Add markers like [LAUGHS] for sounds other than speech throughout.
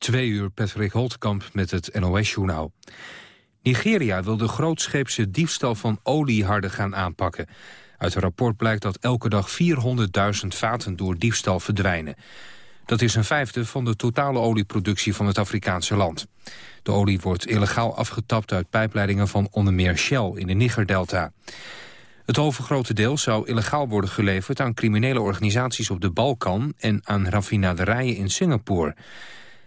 Twee uur Patrick Holtkamp met het NOS-journaal. Nigeria wil de grootscheepse diefstal van olie harder gaan aanpakken. Uit een rapport blijkt dat elke dag 400.000 vaten door diefstal verdwijnen. Dat is een vijfde van de totale olieproductie van het Afrikaanse land. De olie wordt illegaal afgetapt uit pijpleidingen van onder meer Shell in de Nigerdelta. Het overgrote deel zou illegaal worden geleverd aan criminele organisaties op de Balkan en aan raffinaderijen in Singapore.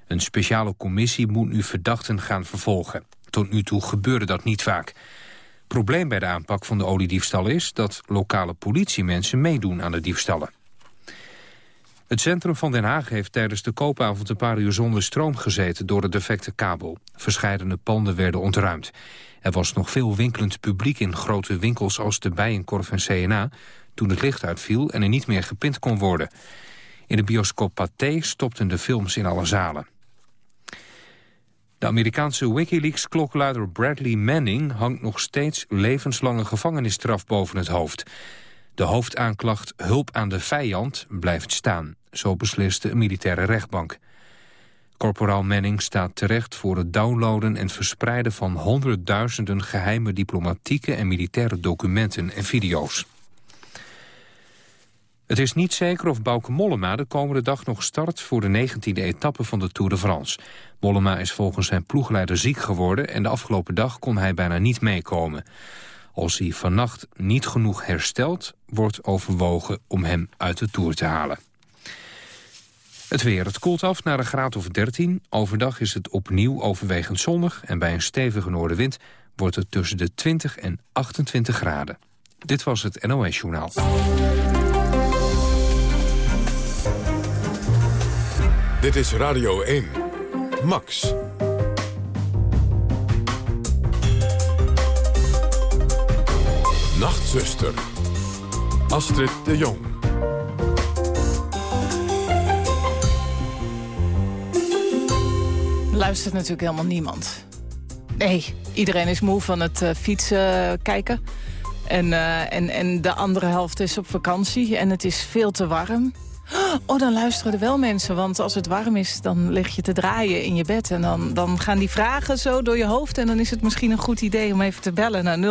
Een speciale commissie moet nu verdachten gaan vervolgen. Tot nu toe gebeurde dat niet vaak. Probleem bij de aanpak van de oliediefstal is dat lokale politiemensen meedoen aan de diefstallen. Het centrum van Den Haag heeft tijdens de koopavond een paar uur zonder stroom gezeten door de defecte kabel. Verscheidene panden werden ontruimd. Er was nog veel winkelend publiek in grote winkels als de Bijenkorf en CNA... toen het licht uitviel en er niet meer gepind kon worden. In de bioscoop Pathé stopten de films in alle zalen. De Amerikaanse Wikileaks-klokkenluider Bradley Manning... hangt nog steeds levenslange gevangenisstraf boven het hoofd. De hoofdaanklacht hulp aan de vijand blijft staan. Zo besliste een militaire rechtbank. Corporaal Manning staat terecht voor het downloaden en verspreiden van honderdduizenden geheime diplomatieke en militaire documenten en video's. Het is niet zeker of Bauke Mollema de komende dag nog start voor de 19e etappe van de Tour de France. Mollema is volgens zijn ploegleider ziek geworden en de afgelopen dag kon hij bijna niet meekomen. Als hij vannacht niet genoeg herstelt, wordt overwogen om hem uit de Tour te halen. Het weer. Het koelt af naar een graad of 13. Overdag is het opnieuw overwegend zonnig... en bij een stevige noordenwind wordt het tussen de 20 en 28 graden. Dit was het NOS Journaal. Dit is Radio 1. Max. Nachtzuster. Astrid de Jong. Luistert natuurlijk helemaal niemand. Nee, iedereen is moe van het uh, fietsen kijken. En, uh, en, en de andere helft is op vakantie en het is veel te warm. Oh, dan luisteren er wel mensen, want als het warm is... dan lig je te draaien in je bed en dan, dan gaan die vragen zo door je hoofd... en dan is het misschien een goed idee om even te bellen naar 0800-1121...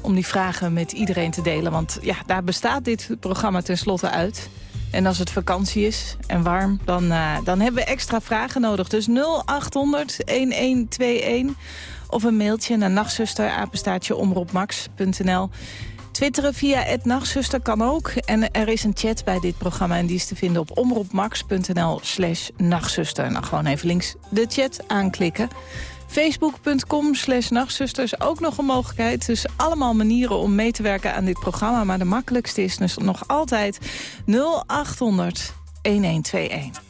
om die vragen met iedereen te delen, want ja, daar bestaat dit programma tenslotte uit... En als het vakantie is en warm, dan, uh, dan hebben we extra vragen nodig. Dus 0800-1121 of een mailtje naar nachtzusterapenstaatjeomroepmax.nl. Twitteren via het Nachtzuster kan ook. En er is een chat bij dit programma en die is te vinden op omroepmax.nl slash nachtzuster. Nou, gewoon even links de chat aanklikken. Facebook.com slash is ook nog een mogelijkheid. Dus allemaal manieren om mee te werken aan dit programma. Maar de makkelijkste is dus nog altijd 0800 1121.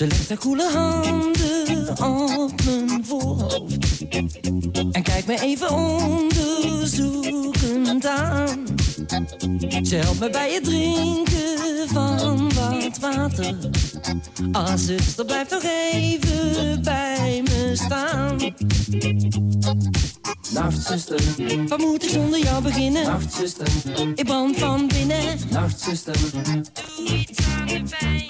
Ze legt haar koele handen op mijn voorhoofd. En kijkt me even onderzoekend aan. Ze helpt me bij het drinken van wat water. Ah, zuster, blijf toch even bij me staan. Nachtzuster, wat moet ik zonder jou beginnen? Nachtzuster, ik brand van binnen. Nachtzuster, doe iets aan de pijn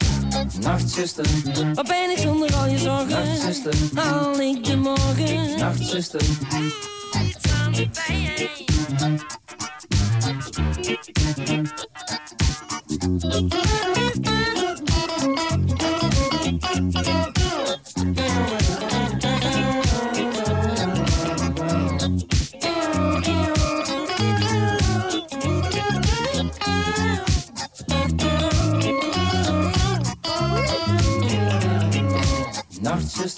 Nachtzuster, wat ben ik zonder al je zorgen? Nachtzuster, haal ik de morgen? Nachtzuster, doe iets aan de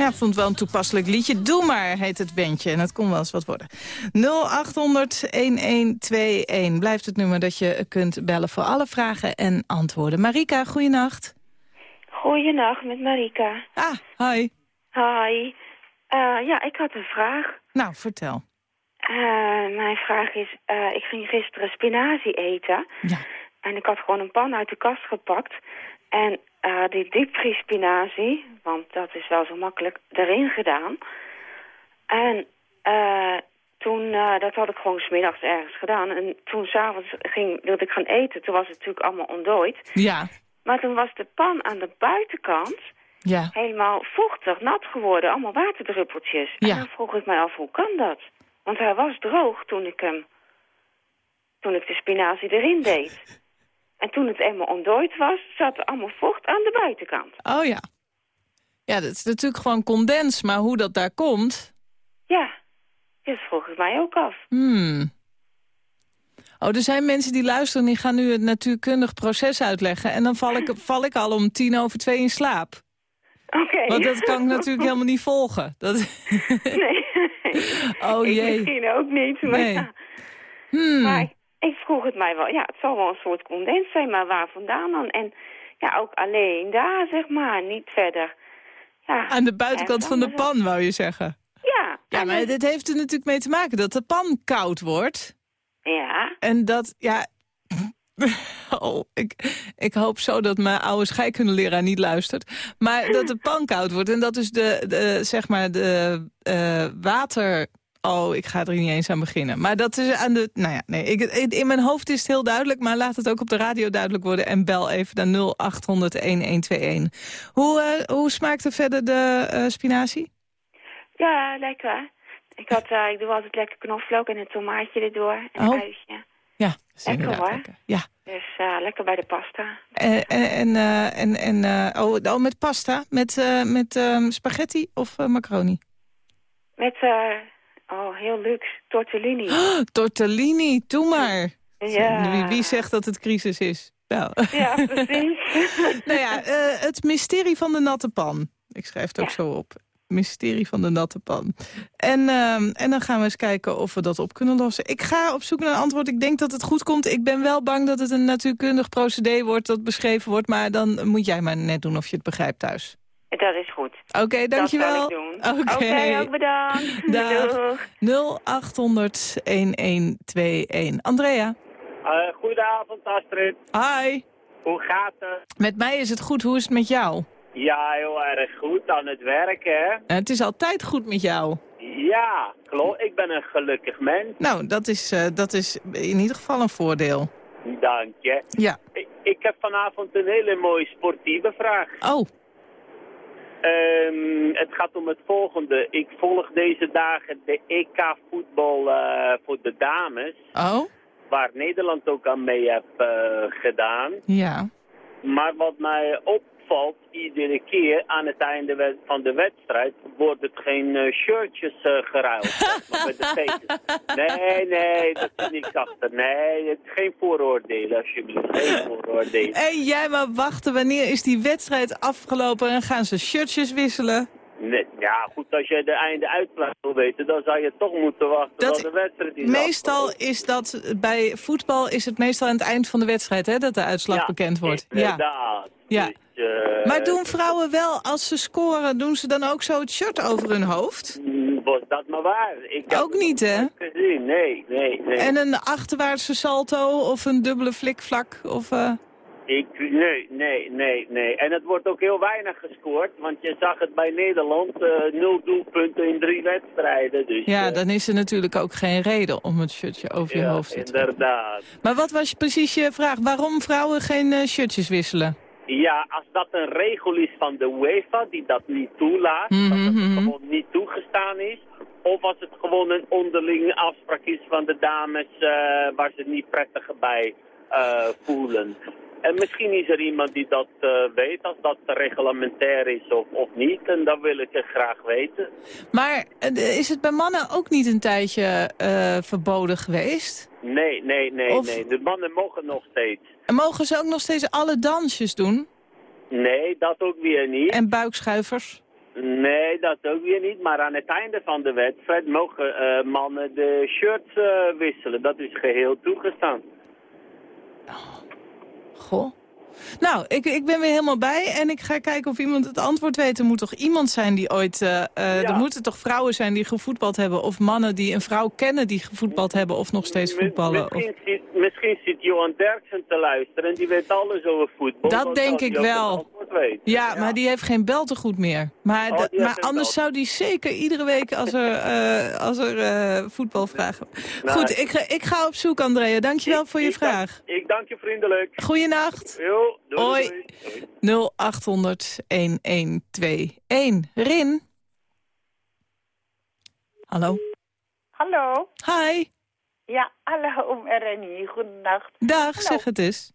Ja, vond wel een toepasselijk liedje. Doe maar, heet het bandje. En het kon wel eens wat worden. 0800-1121 blijft het nummer dat je kunt bellen voor alle vragen en antwoorden. Marika, goeienacht. Goeienacht, met Marika. Ah, hi. Hi. Eh, ja, ik had een vraag. Nou, vertel. Eh, mijn vraag is, eh, ik ging gisteren spinazie eten. Ja. En ik had gewoon een pan uit de kast gepakt. En eh, die diepvriespinazie, want dat is wel zo makkelijk, erin gedaan. En eh, toen, eh, dat had ik gewoon smiddags ergens gedaan. En toen s'avonds ging, wilde ik gaan eten, toen was het natuurlijk allemaal ontdooid. Ja, Maar toen was de pan aan de buitenkant ja. helemaal vochtig, nat geworden. Allemaal waterdruppeltjes. Ja. En dan vroeg ik mij af, hoe kan dat? Want hij was droog toen ik hem... Toen ik de spinazie erin deed. En toen het eenmaal ontdooid was, zat er allemaal vocht aan de buitenkant. Oh ja. Ja, dat is natuurlijk gewoon condens, maar hoe dat daar komt... Ja, dat vroeg ik mij ook af. Hmm. Oh, er zijn mensen die luisteren en die gaan nu het natuurkundig proces uitleggen. En dan val ik, [LAUGHS] val ik al om tien over twee in slaap. Oké. Want dat kan ik [LAUGHS] natuurlijk helemaal niet volgen. Dat... Nee. [LAUGHS] Oh ik jee. misschien ook niet. Maar, Nee. ja. Hmm. maar ik, vroeg het mij wel. Ja, het zal wel een soort condens zijn, maar waar vandaan dan? En ja, ook alleen daar, zeg maar. Niet verder. Ja, Aan de buitenkant van de pan, wou je zeggen. Ja. Ja, maar dit heeft er natuurlijk mee te maken dat de pan koud wordt. Ja. En dat, ja... [LAUGHS] Oh, ik, ik hoop zo dat mijn oude scheikundeleraar niet luistert. Maar dat de pan koud wordt en dat is de, de zeg maar, de eh, water... Oh, ik ga er niet eens aan beginnen. Maar dat is aan de... Nou ja, nee, ik, in, mijn hoofd is het heel duidelijk... maar laat het ook op de radio duidelijk worden... en bel even naar 0800-1121. Hoe, eh, hoe smaakte verder de eh, spinazie? Ja, lekker. Ik, had, eh, ik doe altijd lekker knoflook en een tomaatje erdoor. En Oh. een uitje. Ja, Lekker, hoor. lekker. Ja. Dus lekker bij de pasta. En, en, en, en, oh, oh, met pasta? Met, met ehm, spaghetti of macaroni? Met, eh, oh, heel luxe, tortellini. Oh, [GASPS] tortellini, doe maar. Ja. Wie, wie zegt dat het crisis is? Nou, Ja, [LAUGHS] precies. [LAUGHS] nou ja, eh, het mysterie van de natte pan. Ik schrijf het ook Ja. zo op. Mysterie van de natte pan. En, ehm, en dan gaan we eens kijken of we dat op kunnen lossen. Ik ga op zoek naar een antwoord. Ik denk dat het goed komt. Ik ben wel bang dat het een natuurkundig procedé wordt dat beschreven wordt. Maar dan moet jij maar net doen of je het begrijpt thuis. Dat is goed. Oké, dankjewel. Dat zal ik doen. Oké. ook bedankt. [LAUGHS] Dag. Doeg. 0800-1121. Andrea. Uh, goedenavond Astrid, Hi. hoe gaat het? Met mij is het goed. Hoe is het met jou? Ja, heel erg goed aan het werk hè. Het is altijd goed met jou. Ja, klopt. Ik ben een gelukkig mens, Nou, dat is, eh, dat is in ieder geval een voordeel. dank je. Ja. Ik, ik heb vanavond een hele mooie sportieve vraag. Oh, Ehm, het gaat om het volgende. Ik volg deze dagen de EK voetbal eh, voor de dames, oh, waar Nederland ook aan mee heeft eh, gedaan. ja. Maar wat mij iedere keer aan het einde van de wedstrijd wordt het geen eh, shirtjes eh, geruild. [LAUGHS] met de. Nee, nee, dat is niks achter. Nee, het is geen vooroordelen alsjeblieft. Geen vooroordelen. En jij maar wachten, wanneer is die wedstrijd afgelopen en gaan ze shirtjes wisselen? Nee, ja, goed, als je de einde uitslag wil weten, dan zou je toch moeten wachten Dat- tot de wedstrijd is Meestal afgelopen. is dat, bij voetbal is het meestal aan het eind van de wedstrijd hè, dat de uitslag Ja, bekend wordt. Ja. Inderdaad. Ja. Dus, eh, Maar doen vrouwen wel, als ze scoren, doen ze dan ook zo het shirt over hun hoofd? mm, Was dat maar waar? Ik Ook niet, hè? Gezien. Nee, nee, nee. En een achterwaartse salto of een dubbele flikvlak? Of, eh, Ik, nee, nee, nee, nee. En het wordt ook heel weinig gescoord, want je zag het bij Nederland, eh, nul doelpunten in drie wedstrijden. Dus, Ja, dan is er natuurlijk ook geen reden om het shirtje over je hoofd te trekken. inderdaad. Maar wat was precies je vraag? Waarom vrouwen geen eh, shirtjes wisselen? Ja, als dat een regel is van de UEFA die dat niet toelaat, Mhm, dat het mhm. gewoon niet toegestaan is, of als het gewoon een onderlinge afspraak is van de dames eh, waar ze het niet prettig bij eh, voelen. En misschien is er iemand die dat eh, weet, als dat reglementair is of, of niet, en dan wil ik het graag weten. Maar is het bij mannen ook niet een tijdje verboden geweest? Nee, nee, nee, Of- nee. De mannen mogen nog steeds. En mogen ze ook nog steeds alle dansjes doen? Nee, dat ook weer niet. En buikschuivers? Nee, dat ook weer niet. Maar aan het einde van de wedstrijd mogen eh, mannen de shirts eh, wisselen. Dat is geheel toegestaan. Goh. Nou, ik, ik ben weer helemaal bij en ik ga kijken of iemand het antwoord weet. Er moet toch iemand zijn die ooit... eh, eh, Er moeten toch vrouwen zijn die gevoetbald hebben... of mannen die een vrouw kennen die gevoetbald hebben... of nog steeds voetballen. Of... Misschien, zit, misschien zit Johan Derksen te luisteren en die weet alles over voetbal. Dat denk ik wel. Ja, maar die heeft geen beltegoed meer. Maar, Oh, maar anders belt. zou die zeker iedere week als er, [LAUGHS] eh, als er voetbal vragen. Goed, ik, ga- ik ga op zoek, Andrea. Dankjewel voor je Ik dank- vraag. Ik dank je vriendelijk. Goeienacht. Jo, doei, Hoi. doei. Doei. 0800 1121. Rin. Hallo. Hallo. Hi. Ja, hallo om Rennie. Goedenacht. Dag, Hallo. zeg het eens.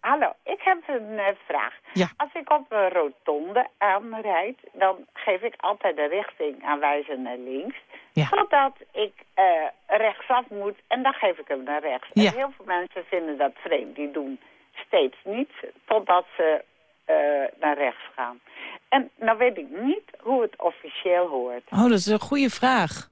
Hallo, ik heb een eh, vraag. Ja. Als ik op een rotonde aanrijd, dan geef ik altijd de richting aanwijzen naar links. Ja. Totdat ik eh, rechtsaf moet en dan geef ik hem naar rechts. Ja. En heel veel mensen vinden dat vreemd. Die doen steeds niets totdat ze eh, naar rechts gaan. En nou weet ik niet hoe het officieel hoort. Oh, dat is een goede vraag.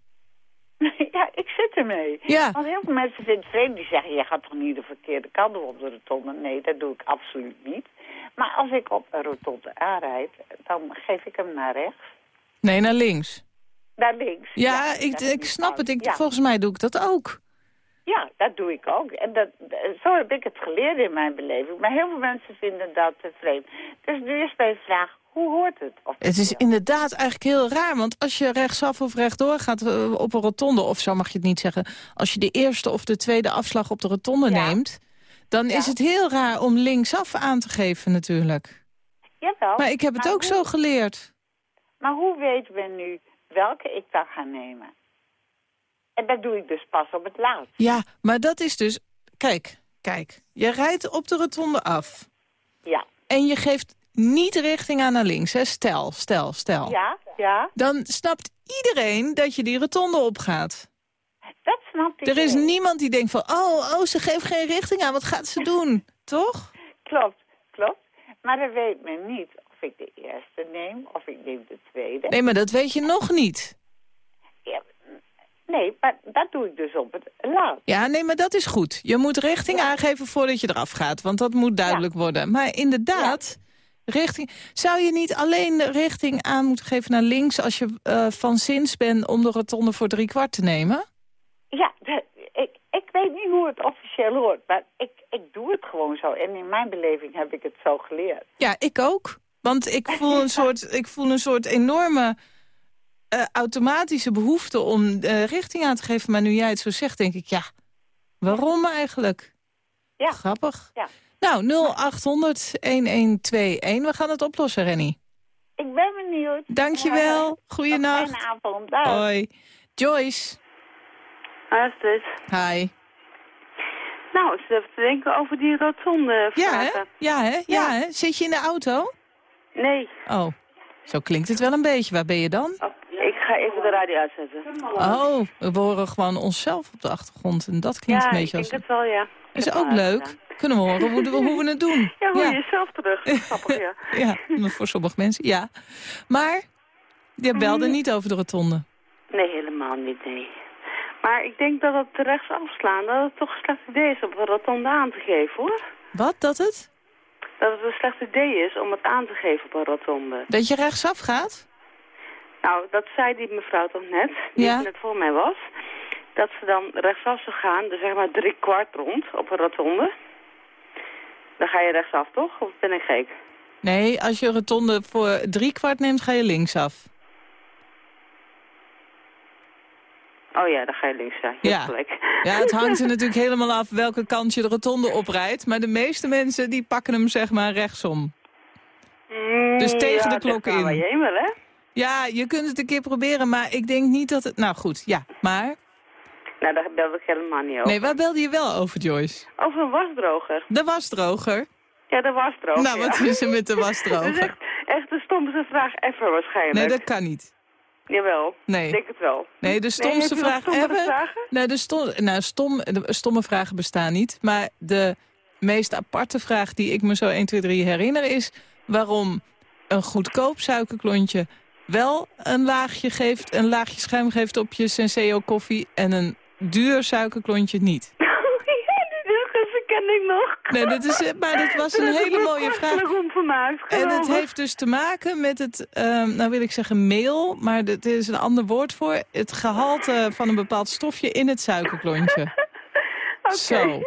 [LAUGHS] ja, ik zit ermee. Ja. Want heel veel mensen vinden het vreemd. Die zeggen, je gaat toch niet de verkeerde kant op de rotonde? Nee, dat doe ik absoluut niet. Maar als ik op een rotonde aanrijd, dan geef ik hem naar rechts. Nee, naar links. Naar links. Ja, ik, ik niet snap het. Ik, ja. Volgens mij doe ik dat ook. Ja, dat doe ik ook. En dat, zo heb ik het geleerd in mijn beleving. Maar heel veel mensen vinden dat eh, vreemd. Dus nu is mijn vraag, hoe hoort het? Of Het is inderdaad eigenlijk heel raar, want als je rechtsaf of rechtdoor gaat eh, op een rotonde, of zo mag je het niet zeggen, als je de eerste of de tweede afslag op de rotonde Ja. neemt, dan is het heel raar om linksaf aan te geven natuurlijk. Jawel. Maar ik heb het ook hoe- zo geleerd. Maar hoe weet men nu welke ik dan ga nemen? En dat doe ik dus pas op het laatst. Ja, maar dat is dus, kijk, kijk, je rijdt op de rotonde af Ja. en je geeft niet richting aan naar links, hè? Stel, stel, stel. Ja, ja. Dan snapt iedereen dat je die rotonde opgaat. Dat snap ik. Er is niemand die denkt van, oh, oh, ze geeft geen richting aan, wat gaat ze doen? [LAUGHS] Toch? Klopt, klopt. Maar dan weet men niet of ik de eerste neem of ik neem de tweede. Nee, maar dat weet je nog niet. Nee, maar dat doe ik dus op het laatst. Ja, nee, maar dat is goed. Je moet richting aangeven voordat je eraf gaat, want dat moet duidelijk worden. Maar inderdaad, richting... Zou je niet alleen de richting aan moeten geven naar links... als je eh, van zins bent om de rotonde voor drie kwart te nemen? Ja, de- ik, ik weet niet hoe het officieel hoort, maar ik, ik doe het gewoon zo. En in mijn beleving heb ik het zo geleerd. Ja, ik ook. Want ik voel een [LAUGHS] soort, ik voel een soort enorme eh, automatische behoefte om eh, richting aan te geven. Maar nu jij het zo zegt, denk ik, ja, waarom eigenlijk? Ja. Grappig. Ja. Nou, 0800-1121. We gaan het oplossen, Renny. Ik ben benieuwd. Dankjewel. Nog Goeienacht. Fijne avond. Dag. Hoi. Joyce. Astrid. Hi. Nou, eens even te denken over die rotonde Ja, hè? Ja, hè? Ja, hè? Zit je in de auto? Nee, Oh, zo klinkt het wel een beetje. Waar ben je dan? ik ga even de radio uitzetten. Oh, we horen gewoon onszelf op de achtergrond. En dat klinkt ja, een ik beetje denk als... het wel, ja. Ik Is ook leuk. Kunnen we horen hoe, we- hoe we het doen. [LAUGHS] Ja, hoor je ja. jezelf terug. [LAUGHS] Grappig, ja. ja, voor sommige mensen, ja. Maar je Mhm. belde niet over de rotonde. Nee, helemaal niet, nee. Maar ik denk dat het rechts afslaan, dat het toch een slecht idee is om een rotonde aan te geven, hoor. Wat, dat het? Dat het een slecht idee is om het aan te geven op een rotonde. Dat je rechtsaf gaat? Nou, dat zei die mevrouw toch net, die Ja. net voor mij was. Dat ze dan rechtsaf zou gaan, dus zeg maar drie kwart rond op een rotonde. Dan ga je rechtsaf, toch? Of ben ik gek? Nee, als je een rotonde voor drie kwart neemt, ga je linksaf. Oh ja, dan ga je links zijn. Je Ja. gelijk. Ja, het [LAUGHS] hangt er natuurlijk helemaal af welke kant je de rotonde oprijdt. Maar de meeste mensen die pakken hem zeg maar rechtsom. Mm, Dus tegen ja, de eraan in. je heen wil, hè? Ja, je kunt het een keer proberen, maar ik denk niet dat het... Nou goed, ja, maar... Nou, daar bel ik helemaal niet over. Nee, waar belde je wel over, Joyce? Over een wasdroger. De wasdroger. Ja, de wasdroger. nou, wat ja. is er met de [LAUGHS] Dat is wasdroger? echt, echt de stomste vraag ever waarschijnlijk. Nee, dat kan niet. Jawel, Nee. ik denk het wel. Nee, de stomste vraag ever... vragen? Nee, de stom, nou, stom, de stomme vragen bestaan niet. Maar de meest aparte vraag die ik me zo 1, 2, 3 herinner is... waarom een goedkoop suikerklontje wel een laagje geeft... een laagje schuim geeft op je Senseo koffie... en een duur suikerklontje niet. [LAUGHS] ik nog. Nee, dat is, maar dat was een [LAUGHS] hele mooie vraag. En het heeft dus te maken met het, ehm, nou wil ik zeggen meel, maar er is een ander woord voor. Het gehalte van een bepaald stofje in het suikerklontje. [LAUGHS] Oké. Zo.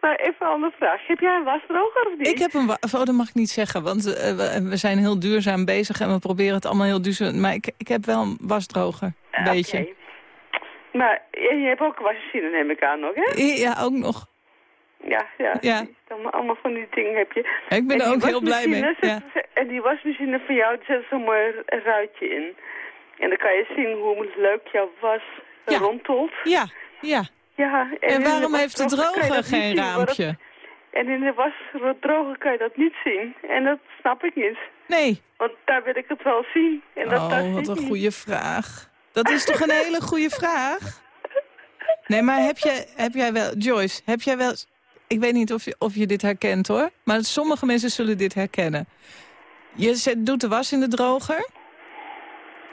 Maar even een andere vraag. Heb jij een wasdroger of niet? Ik heb een, wa- oh, dat mag ik niet zeggen, want eh, we, we zijn heel duurzaam bezig en we proberen het allemaal heel duurzaam. Maar ik, ik heb wel een wasdroger, een Oké. beetje. Maar je, je hebt ook een wasmachine, neem ik aan nog, hè? Ja, ook nog. Ja, ja. Ja. Allemaal, allemaal van die dingen heb je. Ik ben En er ook heel blij mee. Ja. En die wasmachine van jou, die zet zo'n mooi ruitje in. En dan kan je zien hoe leuk jouw was Ja. rondtolt. Ja, ja. Ja, En waarom de heeft de droger dat geen zien, dat- raampje? En in de wasdroger kan je dat niet zien. En dat snap ik niet. Nee. Want daar wil ik het wel zien. En dat, Oh, wat zit een goede vraag. Dat is toch een hele goede vraag? Nee, maar heb jij, heb jij wel... Joyce, heb jij wel... Ik weet niet of je, of je dit herkent, hoor. Maar sommige mensen zullen dit herkennen. Je zet, doet de was in de droger.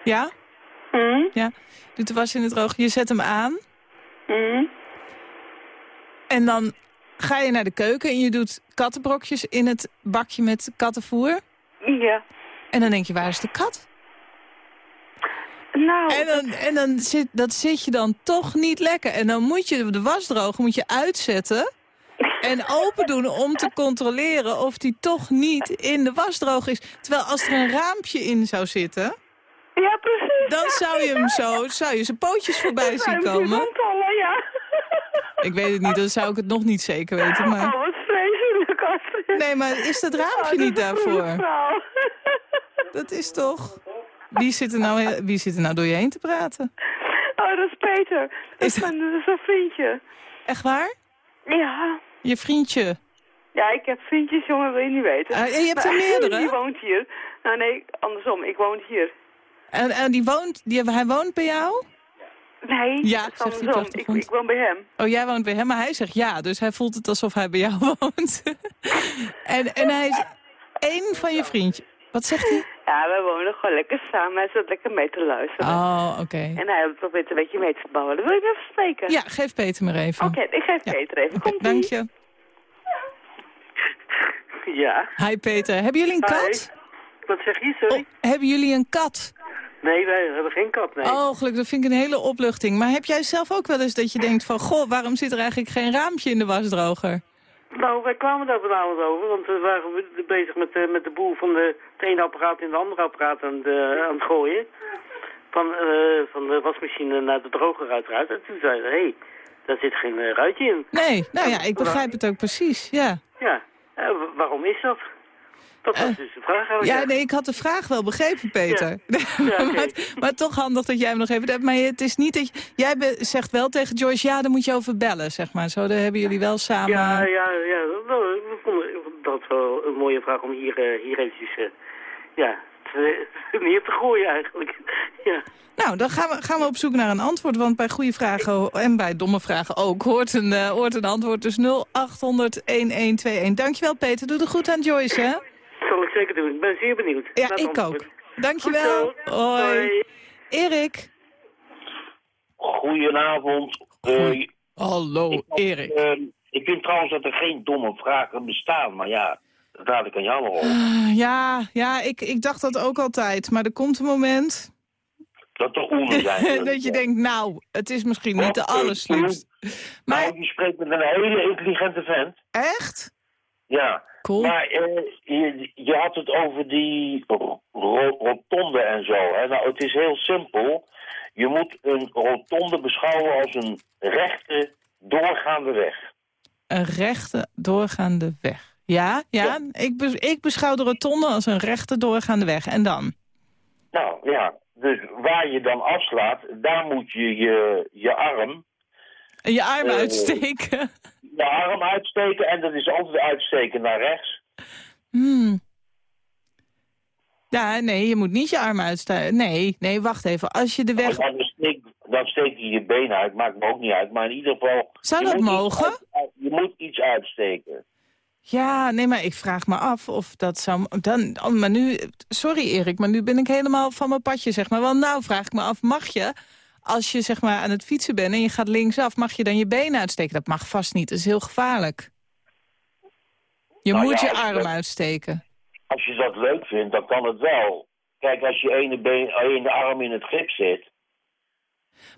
Ja? Hm? Ja. Doet de was in de droger. Je zet hem aan. Hm? En dan ga je naar de keuken en je doet kattenbrokjes in het bakje met kattenvoer. Ja. En dan denk je, waar is de kat? Nou, En, dan, en dan zit, dat zit je dan toch niet lekker. En dan moet je de was drogen, moet je uitzetten en open doen om te controleren of die toch niet in de wasdroger is. Terwijl als er een raampje in zou zitten, ja, precies. dan zou je hem zo, zou je zijn pootjes voorbij zien komen. Ja. Ik weet het niet, dan zou ik het nog niet zeker weten. Maar... Oh, wat vreselijk, Astrid. Nee, maar is dat Oh, raampje dat niet daarvoor? Dat is toch... Wie zit, er nou, wie zit er nou door je heen te praten? Oh, dat is Peter. Dat Is dat- mijn, dat is een vriendje. Echt waar? Ja. Je vriendje. Ja, ik heb vriendjes, jongen, wil je niet weten. Ah, je hebt er Maar [LAUGHS] meerdere? Die woont hier. Nou nee, andersom. Ik woon hier. En, en die woont, die, hij woont bij jou? Nee, Ja, zegt hij. Ik, ik woon bij hem. Oh, jij woont bij hem, maar hij zegt ja. Dus hij voelt het alsof hij bij jou [LAUGHS] woont. en, en hij is één van je vriendjes. Wat zegt hij? Ja, we wonen gewoon lekker samen. Hij zit lekker mee te luisteren. Oh, oké. En hij probeert een beetje mee te bouwen. Dan wil je me even spreken? Ja, geef Peter maar even. Oké, ik geef Ja. Peter even. Komt dank je. Ja. Hi Peter, hebben jullie een kat? Wat zeg je, sorry? Oh, hebben jullie een kat? Nee, wij hebben geen kat, nee. Oh, gelukkig, dat vind ik een hele opluchting. Maar heb jij zelf ook wel eens dat je denkt van... goh, waarom zit er eigenlijk geen raampje in de wasdroger? Nou, wij kwamen daar vanavond over, want we waren be- bezig met de, met de boel van de, het ene apparaat in de andere apparaat aan, de, aan het gooien. Van, eh, van de wasmachine naar de droger uiteraard. En toen zeiden hé, hey, daar zit geen eh, ruitje in. Nee, nou ja, ik begrijp het ook precies, ja. Ja, eh, wa- waarom is dat? Dat was dus de vraag eigenlijk. Ja, nee, ik had de vraag wel begrepen, Peter. Ja, [LAUGHS] maar, maar toch handig dat jij hem nog even hebt. Maar het is niet dat je, jij be- zegt wel tegen Joyce, ja, daar moet je over bellen, zeg maar. Zo, daar hebben jullie wel samen... Ja, ja, ja. Dat wel een mooie vraag om hier, eh, hier eventjes, eh, ja, te, [LAUGHS] neer te gooien eigenlijk. [LAUGHS] Ja. Nou, dan gaan we, gaan we op zoek naar een antwoord. Want bij goede vragen en bij domme vragen ook hoort een, eh, hoort een antwoord. Dus 0800-1121. Dankjewel, Peter. Doe er goed aan Joyce, hè? Zal ik zeker doen. Ik ben zeer benieuwd. Ja, ik antwoord. ook. Dankjewel. Hoi. Hoi. Erik. Goedenavond. Eh, Hallo, ik, Erik. eh, ik vind trouwens dat er geen domme vragen bestaan, maar ja, dat laat ik aan jou over. Ah, Ja, ja ik, ik dacht dat ook altijd. Maar er komt een moment Dat er oenen [LAUGHS] zijn. dat je denkt, nou, het is misschien niet de allerslimst. Maar Maar je spreekt met een hele intelligente vent. echt? Ja. Cool. Maar eh, je, je had het over die ro- ro- rotonde en zo. Hè? Nou, het is heel simpel. Je moet een rotonde beschouwen als een rechte, doorgaande weg. Een rechte doorgaande weg. Ja, ja. Ik, ik beschouw de rotonde als een rechte doorgaande weg. En dan? Nou ja, dus waar je dan afslaat, daar moet je je, je arm, Je arm Eh, uitsteken. Je arm uitsteken en dat is altijd uitsteken naar rechts. Hmm. Ja, nee, je moet niet je arm uitsteken. Nee, nee, wacht even. Als je de weg... Dan, steek, dan steek je je been uit, maakt me ook niet uit. Maar in ieder geval... Zou dat mogen? uit- je moet iets uitsteken. Ja, nee, maar ik vraag me af of dat zou... Dan, oh, maar nu, sorry Erik, maar nu ben ik helemaal van mijn padje, zeg maar. Want nou vraag ik me af, mag je, als je zeg maar aan het fietsen bent en je gaat linksaf... mag je dan je benen uitsteken? Dat mag vast niet, dat is heel gevaarlijk. Je Nou moet ja, je arm dat- uitsteken. Als je dat leuk vindt, dan kan het wel. Kijk, als je ene, been, ene arm in het grip zit...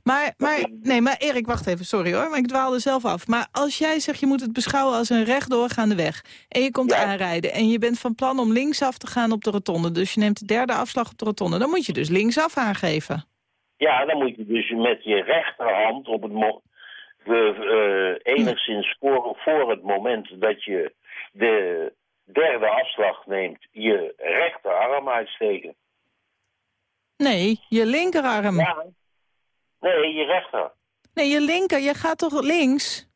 Maar, maar, nee, maar Erik, wacht even, sorry hoor, maar ik dwaalde zelf af. Maar als jij zegt, je moet het beschouwen als een recht doorgaande weg... en je komt Ja. aanrijden en je bent van plan om linksaf te gaan op de rotonde... dus je neemt de derde afslag op de rotonde, dan moet je dus linksaf aangeven. Ja, dan moet je dus met je rechterhand op het de, eh, enigszins voor, voor het moment dat je de derde afslag neemt, je rechterarm uitsteken. Nee, je linkerarm. Ja. Nee, je rechter. Nee, je linker, je gaat toch links?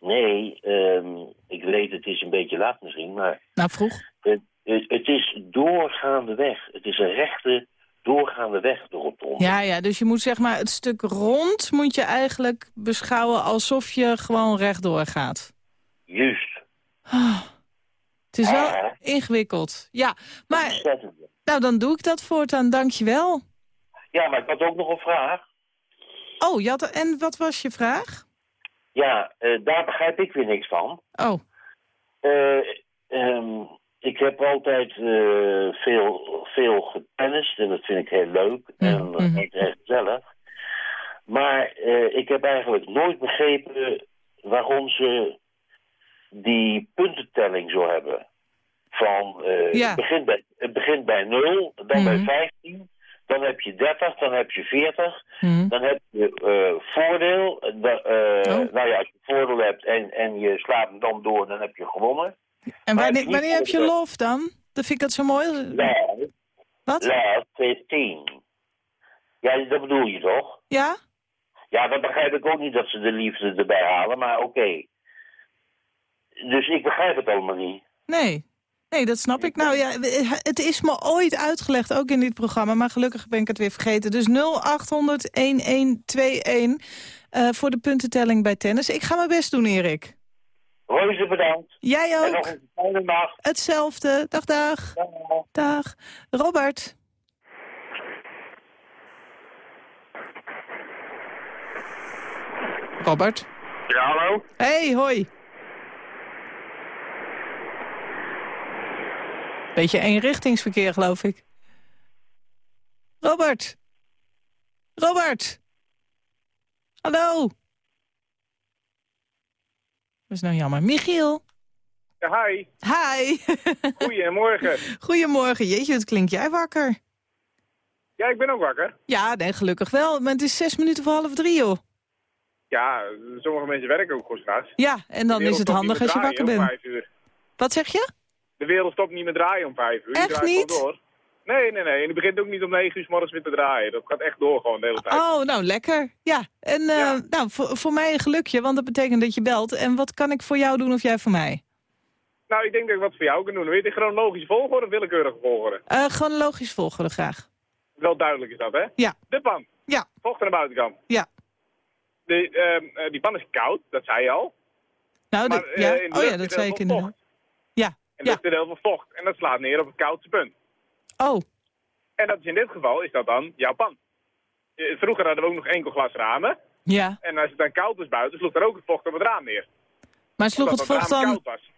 Nee, ehm, ik weet het is een beetje laat misschien, maar Nou, vroeg. het, het, het is doorgaande weg. Het is een rechte doorgaande weg, de rotonde. Ja, ja, dus je moet zeg maar het stuk rond moet je eigenlijk beschouwen alsof je gewoon rechtdoor gaat. Juist. Ah, het is wel Ah. ingewikkeld. Ja, maar nou, dan doe ik dat voortaan, dankjewel. Ja, maar ik had ook nog een vraag. Oh, je had, en wat was je vraag? Ja, eh, daar begrijp ik weer niks van. Oh, Eh, ehm, ik heb altijd eh, veel, veel getennist en dat vind ik heel leuk en Mhm. uh, echt gezellig. Maar eh, ik heb eigenlijk nooit begrepen waarom ze die puntentelling zo hebben. Van, eh, Ja. het, begint bij, het begint bij 0, dan bij Mhm. 15, dan heb je 30, dan heb je 40, hm. dan heb je voordeel. da- Oh. Nou ja, als je voordeel hebt en, en je slaat hem dan door, dan heb je gewonnen. En wanneer, heb je lof dan? Dan vind ik dat zo mooi. Love, Wat? love 15. Ja, dat bedoel je toch? Ja? Ja, dat begrijp ik ook niet dat ze de liefde erbij halen, maar oké. Dus ik begrijp het allemaal niet. Nee. Nee, dat snap ik. Nou ja, het is me ooit uitgelegd, ook in dit programma, maar gelukkig ben ik het weer vergeten. Dus 0800-1121 eh, voor de puntentelling bij tennis. Ik ga mijn best doen, Erik. Reuze bedankt. Jij En nog ook. een fijne nacht. Hetzelfde. Dag, dag. Dag. Dag. Robert. Robert. Ja, hallo? Hey, hoi. Beetje eenrichtingsverkeer, geloof ik. Robert. Robert. Hallo. Dat is nou jammer. Michiel. Ja, hi. Hi. [LAUGHS] Goedemorgen. Goedemorgen. Jeetje, wat klink jij wakker? Ja, ik ben ook wakker. Ja, nee, gelukkig wel. Maar het is zes minuten voor half drie, joh. Ja, sommige mensen werken ook gewoon straks. Ja, en dan is het handig als je wakker meer bent. Wat zeg je? De wereld stopt niet met draaien om vijf uur. Echt niet? door. Nee, nee, nee. En die begint ook niet om negen uur 's morgens weer te draaien. Dat gaat echt door gewoon de hele tijd. Oh, nou lekker. Ja, en eh, Ja. nou, voor, voor mij een gelukje, want dat betekent dat je belt. En wat kan ik voor jou doen of jij voor mij? Nou, ik denk dat ik wat voor jou kan doen. Weet je, chronologische volgorde of willekeurige volgorde? Eh chronologisch volgorde graag. Wel duidelijk is dat, hè? Ja. De pan. Ja. Vocht aan de buitenkant. Ja. De, ehm, eh, die pan is koud, dat zei je al. Nou, Maar, ja. oh ja, dat zei ik inderdaad. Ja, En ja. dat zit heel veel vocht. En dat slaat neer op het koudste punt. Oh, En dat is in dit geval is dat dan jouw pan. Eh, Vroeger hadden we ook nog enkel glas ramen. ja. En als het dan koud was buiten, sloeg er ook het vocht op het raam neer. Maar sloeg het vocht dan koud was.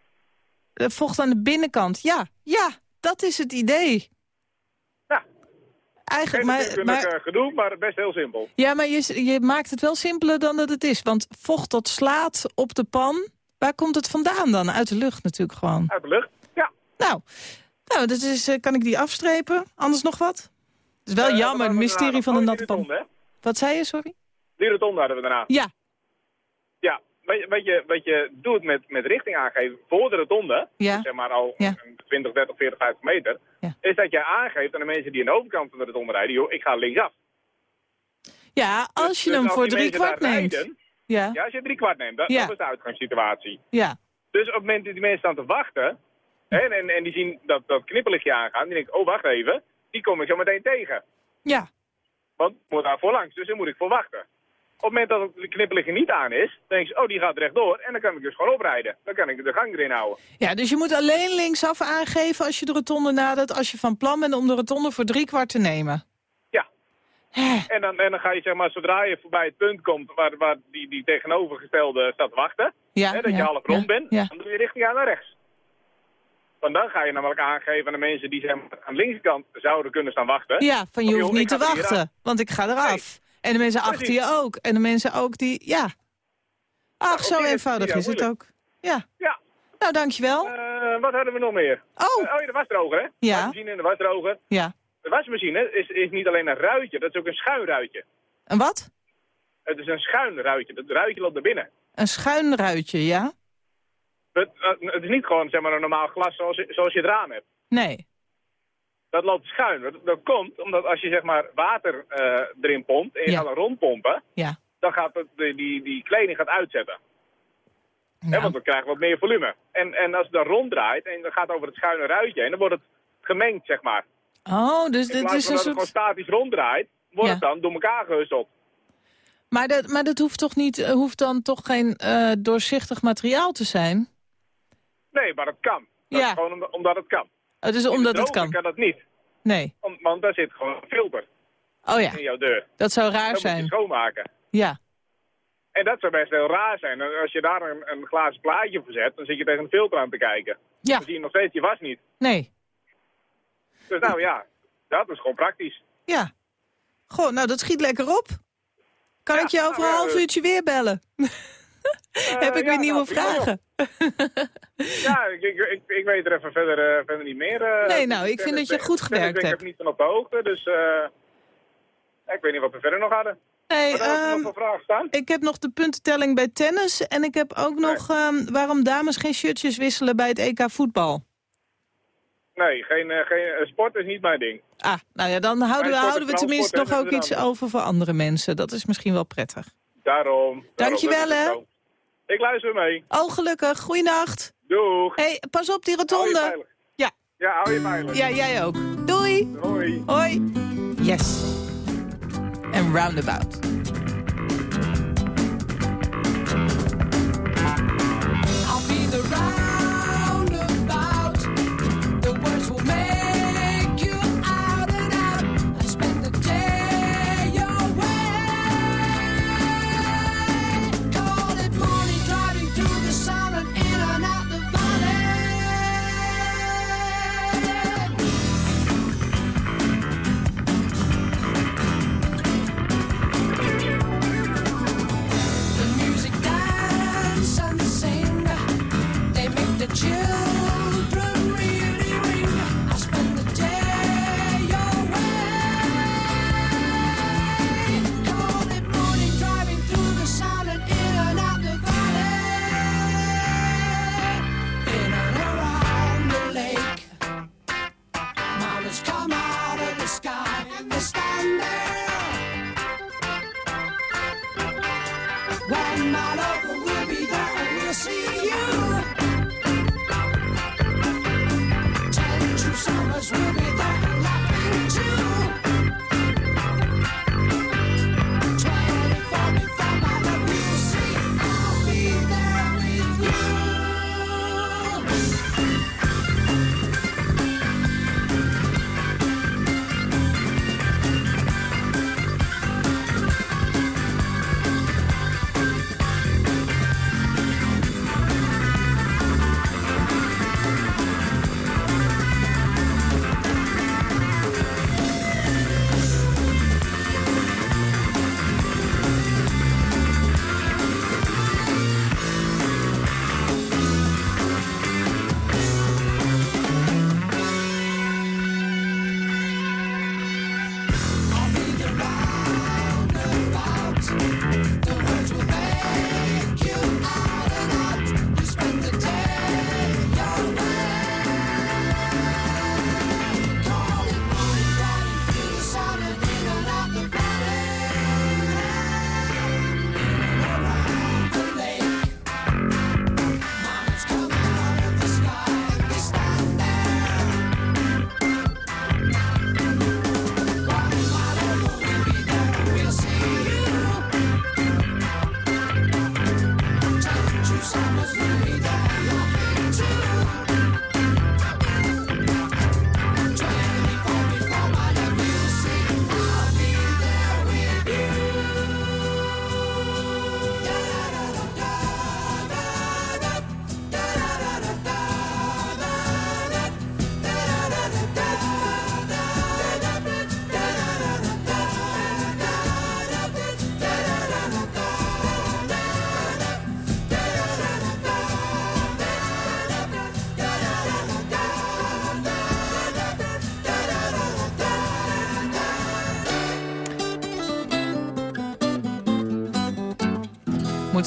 vocht aan de binnenkant? Ja, ja, dat is het idee. Ja. Eigenlijk, maar, maar, eh, gedoe, maar best heel simpel. ja, maar je, je maakt het wel simpeler dan dat het is. Want vocht dat slaat op de pan, waar komt het vandaan dan? Uit de lucht natuurlijk gewoon. Uit de lucht. Ja. Nou, nou dat is, eh, kan ik die afstrepen? Anders nog wat? Het is wel Eh, wat jammer, het mysterie van de natte pan. Wat zei je, sorry? Die rotonde hadden we daarna. Ja, Ja, weet je, wat je doet met, met richting aangeven voor de rotonde, Ja. dus zeg maar al Ja. een 20, 30, 40, 50 meter, Ja. is dat je aangeeft aan de mensen die aan de overkant van de rotonde rijden, joh, ik ga linksaf. ja als Dus- je dus hem als voor drie kwart neemt. rijden, Ja, ja, als je drie kwart neemt, dat, dat is de uitgangssituatie. ja, Dus op het moment dat die mensen staan te wachten, hè, en, en die zien dat, dat knipperlichtje aangaan, die denken, oh wacht even, die kom ik zo meteen tegen. ja. Want ik moet daar voor langs, dus daar moet ik voor wachten. Op het moment dat het knipperlichtje niet aan is, dan denk je, oh die gaat rechtdoor, en dan kan ik dus gewoon oprijden. Dan kan ik de gang erin houden. Ja, dus je moet alleen linksaf aangeven als je de rotonde nadert... als je van plan bent om de rotonde voor drie kwart te nemen. En dan, en dan ga je, zeg maar, zodra je voorbij het punt komt waar, waar die, die tegenovergestelde staat te wachten, Ja, hè, dat je half rond ja, bent, Ja. dan doe je richting aan naar rechts. Want dan ga je namelijk aangeven aan de mensen die zeg maar, aan de linkerkant zouden kunnen staan wachten. ja, van je hoeft joh, niet te wachten, want ik ga eraf. En de mensen achter je ook. En de mensen ook die, ja. Ach, op zo is eenvoudig is het ook. Ja, Ja. nou dankjewel. Eh, wat hadden we nog meer? Oh, ja, de wasdroger, hè? Ja. De wasmachine en de wasdroger. ja. De wasmachine is, is niet alleen een ruitje, dat is ook een schuin ruitje. Een wat? Het is een schuin ruitje. Dat ruitje loopt naar binnen. Een schuin ruitje, ja? Het, eh, het is niet gewoon zeg maar, een normaal glas zoals, je- zoals je het raam hebt. Nee. Dat loopt schuin. Dat, dat komt omdat als je zeg maar, water eh, erin pompt en je Ja. gaat rondpompen, Ja. dan gaat het, die, die, die kleding gaat uitzetten. Hè, want we krijgen wat meer volume. En, en als het dan ronddraait en dan gaat over het schuine ruitje en dan wordt het gemengd, zeg maar. Oh, dus dit is een dat het gewoon soort... statisch ronddraait, wordt Ja. het dan door elkaar gehusteld. Maar dat, maar dat hoeft toch niet, eh, hoeft dan toch geen eh, doorzichtig materiaal te zijn? Nee, maar dat kan. Dat Ja. is gewoon omdat, het kan. Het is omdat het kan. kan dat niet. Nee. Om- want daar zit gewoon een filter Oh ja, in jouw deur. dat zou raar Dat moet je zijn. schoonmaken. Ja. En dat zou best heel raar zijn. Als je daar een, een glazen plaatje voor zet, dan zit je tegen een filter aan te kijken. Ja. Dan zie je nog steeds je was niet. Nee. Dus nou ja, dat is gewoon praktisch. Ja. Goh, nou dat schiet lekker op. Kan Ja, ik je over nou, een half eh, uurtje weer bellen? [LAUGHS] Heb ik weer nieuwe nou, vragen? [LAUGHS] Ja, ik, ik, ik, ik weet er even verder, eh, verder niet meer. eh. Nee, nou, ik vind dat je goed gewerkt Ik hebt. heb niet van op de hoogte, dus eh, ik weet niet wat we verder nog hadden. Nee, ehm, ik heb nog de puntentelling bij tennis. En ik heb ook nog ehm, waarom dames geen shirtjes wisselen bij het EK voetbal. Nee, geen, eh, geen, eh, sport is niet mijn ding. Ah, nou ja, dan houden we, houden we tenminste en nog ook iets over voor andere mensen. Dat is misschien wel prettig. Daarom. daarom Dankjewel, hè. Ik luister mee. Oh, gelukkig. Goeienacht. Doeg. hey, pas op die Hou je rotonde. veilig. Ja. Ja, hou je veilig. Ja, jij ook. Doei. Hoi. Hoi. Yes. En roundabout.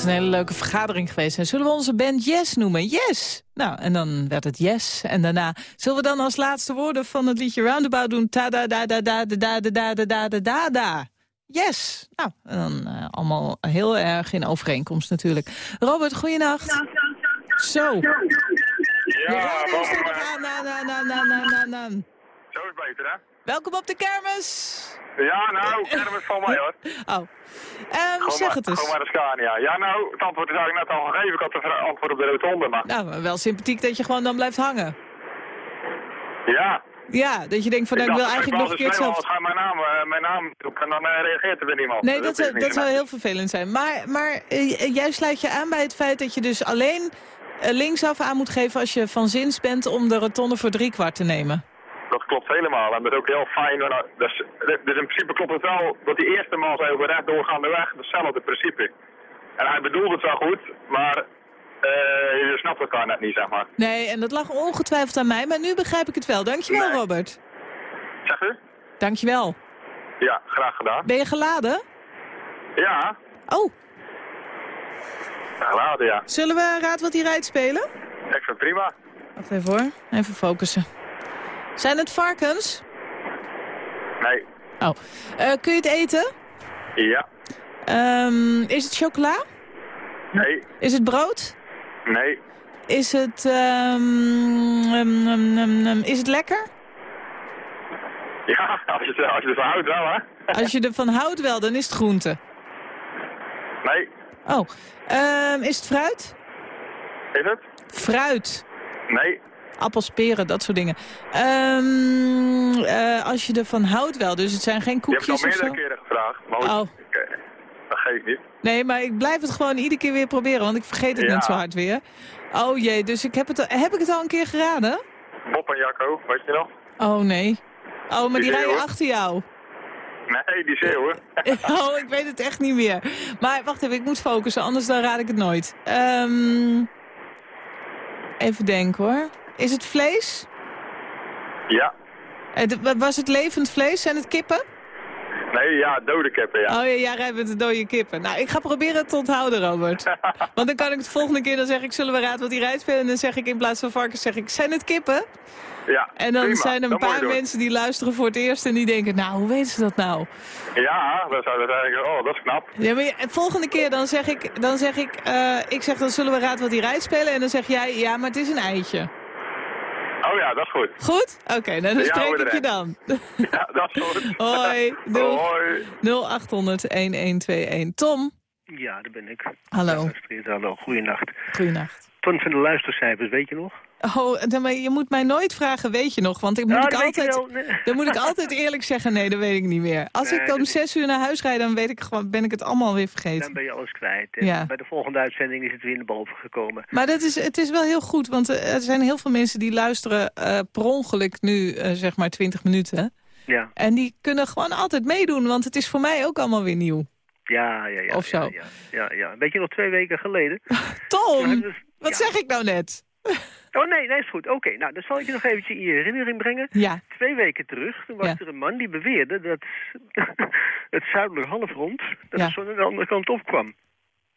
Een hele leuke vergadering geweest zijn. Zullen we onze band Yes noemen? Yes! Nou, en dan werd het Yes. En daarna zullen we dan als laatste woorden van het liedje Roundabout doen. Ta da da da da da da da da da da da da. Yes! Nou, en dan eh, allemaal heel erg in overeenkomst natuurlijk. Robert, goeienacht. Zo. Ja, radio welkom, staat nog eh, aan, na, na, na, na, na, na, na. Zo is beter, hè? Welkom op de kermis. Ja, nou, kermis van mij, hoor. [LAUGHS] Oh. Ehm, zeg maar- het eens. Gewoon maar de Scania. Ja, nou, het antwoord is eigenlijk net al gegeven. Ik had het antwoord op de rotonde, maar... Nou, wel sympathiek dat je gewoon dan blijft hangen. Ja. Ja, dat je denkt van, nou, ik wil eigenlijk nog een keer zelf... hetzelfde... Ga mijn naam, eh, mijn naam op en dan eh, reageert er weer niemand. Nee, dat, dat zou zo heel vervelend zijn. Maar, maar eh, jij sluit je aan bij het feit dat je dus alleen linksaf aan moet geven... als je van zins bent om de rotonde voor driekwart te nemen. Dat klopt helemaal. En dat is ook heel fijn. nou, Dus, dus in principe klopt het wel dat die eerste man zei over recht doorgaande weg. Hetzelfde principe. En hij bedoelde het wel goed, maar eh, je snapt elkaar net niet, zeg maar. Nee, en dat lag ongetwijfeld aan mij, maar nu begrijp ik het wel. Dankjewel, Robert. Zeg u? Dankjewel. Ja, graag gedaan. Ben je geladen? Ja, Oh, geladen ja. zullen we Raad wat hij rijdt spelen? Ik vind het prima. Wacht even hoor, even focussen. Zijn het varkens? Nee. Oh. Eh, kun je het eten? Ja. Ehm, is het chocola? Nee. Is het brood? Nee. Is het, ehm, is het lekker? Ja, [LAUGHS] als je, als je ervan houdt wel, hè? Als je ervan houdt wel, dan is het groente. Nee. Oh, Ehm, is het fruit? Is het? Fruit. Nee. Appels, peren, dat soort dingen. Ehm, eh, als je ervan houdt wel, dus het zijn geen Je hebt het koekjes al of zo? meerdere keren gevraagd. Maar Oh. ik, eh, dat geeft niet. Nee, maar ik blijf het gewoon iedere keer weer proberen, want ik vergeet het Ja. net zo hard weer. Oh jee, dus ik heb, het, heb ik het al een keer geraden? Bob en Jacco, weet je nog? Oh nee. Oh, maar Die die rijden achter jou. Nee, die zeeuwen. [LAUGHS] Oh, ik weet het echt niet meer. Maar wacht even, ik moet focussen, anders dan raad ik het nooit. Ehm, even denken hoor. Is het vlees? Ja. Eh, Was het levend vlees? Zijn het kippen? Nee, ja, dode kippen, ja. Oh ja, jij rijdt met de dode kippen. Nou, ik ga proberen het te onthouden, Robert. [LAUGHS] Want dan kan ik het de volgende keer, dan zeg ik, zullen we raad wat die rijdt spelen? En dan zeg ik in plaats van varkens, zeg ik, zijn het kippen? Ja, En dan prima. zijn er een paar mensen die luisteren voor het eerst en die denken, nou, hoe weten ze dat nou? Ja, dan zou dat eigenlijk... Oh, dat is knap. Ja, maar volgende keer dan zeg ik, dan zeg ik, eh, ik zeg dan zullen we raad wat die rijdt spelen? En dan zeg jij, ja, maar het is een eitje. Oh ja, dat is goed. Goed? Oké, nou, dan Ja, spreek ik je dan. [LAUGHS] Ja, dat is goed. [LAUGHS] Hoi, doeg. Hoi. 0800-1121. Tom, Ja, daar ben ik. Hallo. Hallo, goeienacht. goeienacht. Ton van de luistercijfers, weet je nog? Oh, dan- maar je moet mij nooit vragen, weet je nog? Want ik moet Ja, ik altijd. Nee. dan moet ik altijd eerlijk zeggen, nee, dat weet ik niet meer. Als Nee, ik om dat- zes uur naar huis rijd, dan weet ik gewoon, ben ik het allemaal weer vergeten. Dan ben je alles kwijt. Ja. Bij de volgende uitzending is het weer naar boven gekomen. Maar dat is, het is wel heel goed, want eh, er zijn heel veel mensen die luisteren eh, per ongeluk nu, eh, zeg maar, 20 minuten. Ja, En die kunnen gewoon altijd meedoen, want het is voor mij ook allemaal weer nieuw. ja, ja. ja Of zo. Ja, ja, ja, ja. Weet je nog twee weken geleden? [LAUGHS] Tom, dus- wat ja. zeg ik nou net? Oh nee, nee, is goed. Oké, nou dan zal ik je nog eventjes in je herinnering brengen. Ja, Twee weken terug, toen was Ja. er een man die beweerde dat [LAUGHS] het zuidelijk halfrond, dat Ja. de zon aan de andere kant opkwam.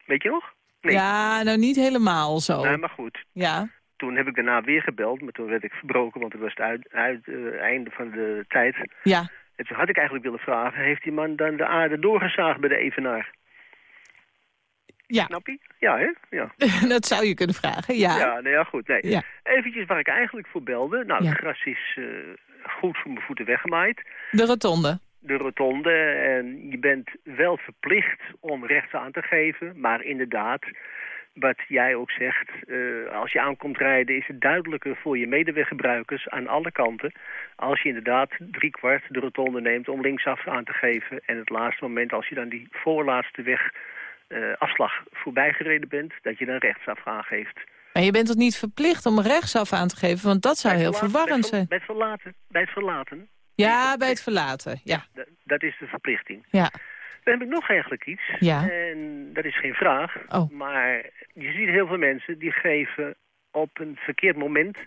Weet je nog? Nee. ja nou niet helemaal zo. Nee, maar goed. Ja, Toen heb ik daarna weer gebeld, maar toen werd ik verbroken, want het was het uit, uit, eh, einde van de tijd. ja. En toen had ik eigenlijk willen vragen, heeft die man dan de aarde doorgezaagd bij de Evenaar? Ja. Snap je? Ja, hè? Ja. [LAUGHS] dat zou je kunnen vragen, ja. Ja, nou ja, goed. Nee. Ja. Eventjes waar ik eigenlijk voor belde. Nou, Ja. het gras is eh, goed voor mijn voeten weggemaaid. De rotonde. De rotonde. En je bent wel verplicht om rechts aan te geven. Maar inderdaad, wat jij ook zegt, eh, als je aankomt rijden is het duidelijker voor je medeweggebruikers aan alle kanten. Als je inderdaad driekwart de rotonde neemt om linksaf aan te geven. En het laatste moment, als je dan die voorlaatste weg afslag voorbij gereden bent, dat je dan rechtsaf aangeeft. Maar je bent toch niet verplicht om rechtsaf aan te geven, want dat zou heel verlaten- verwarrend zijn. Bij het verlaten. Bij het verlaten. Ja, bij het verlaten, ja. Dat is de verplichting. Ja, Dan heb ik nog eigenlijk iets. Ja. En dat is geen vraag. Oh. Maar je ziet heel veel mensen die geven op een verkeerd moment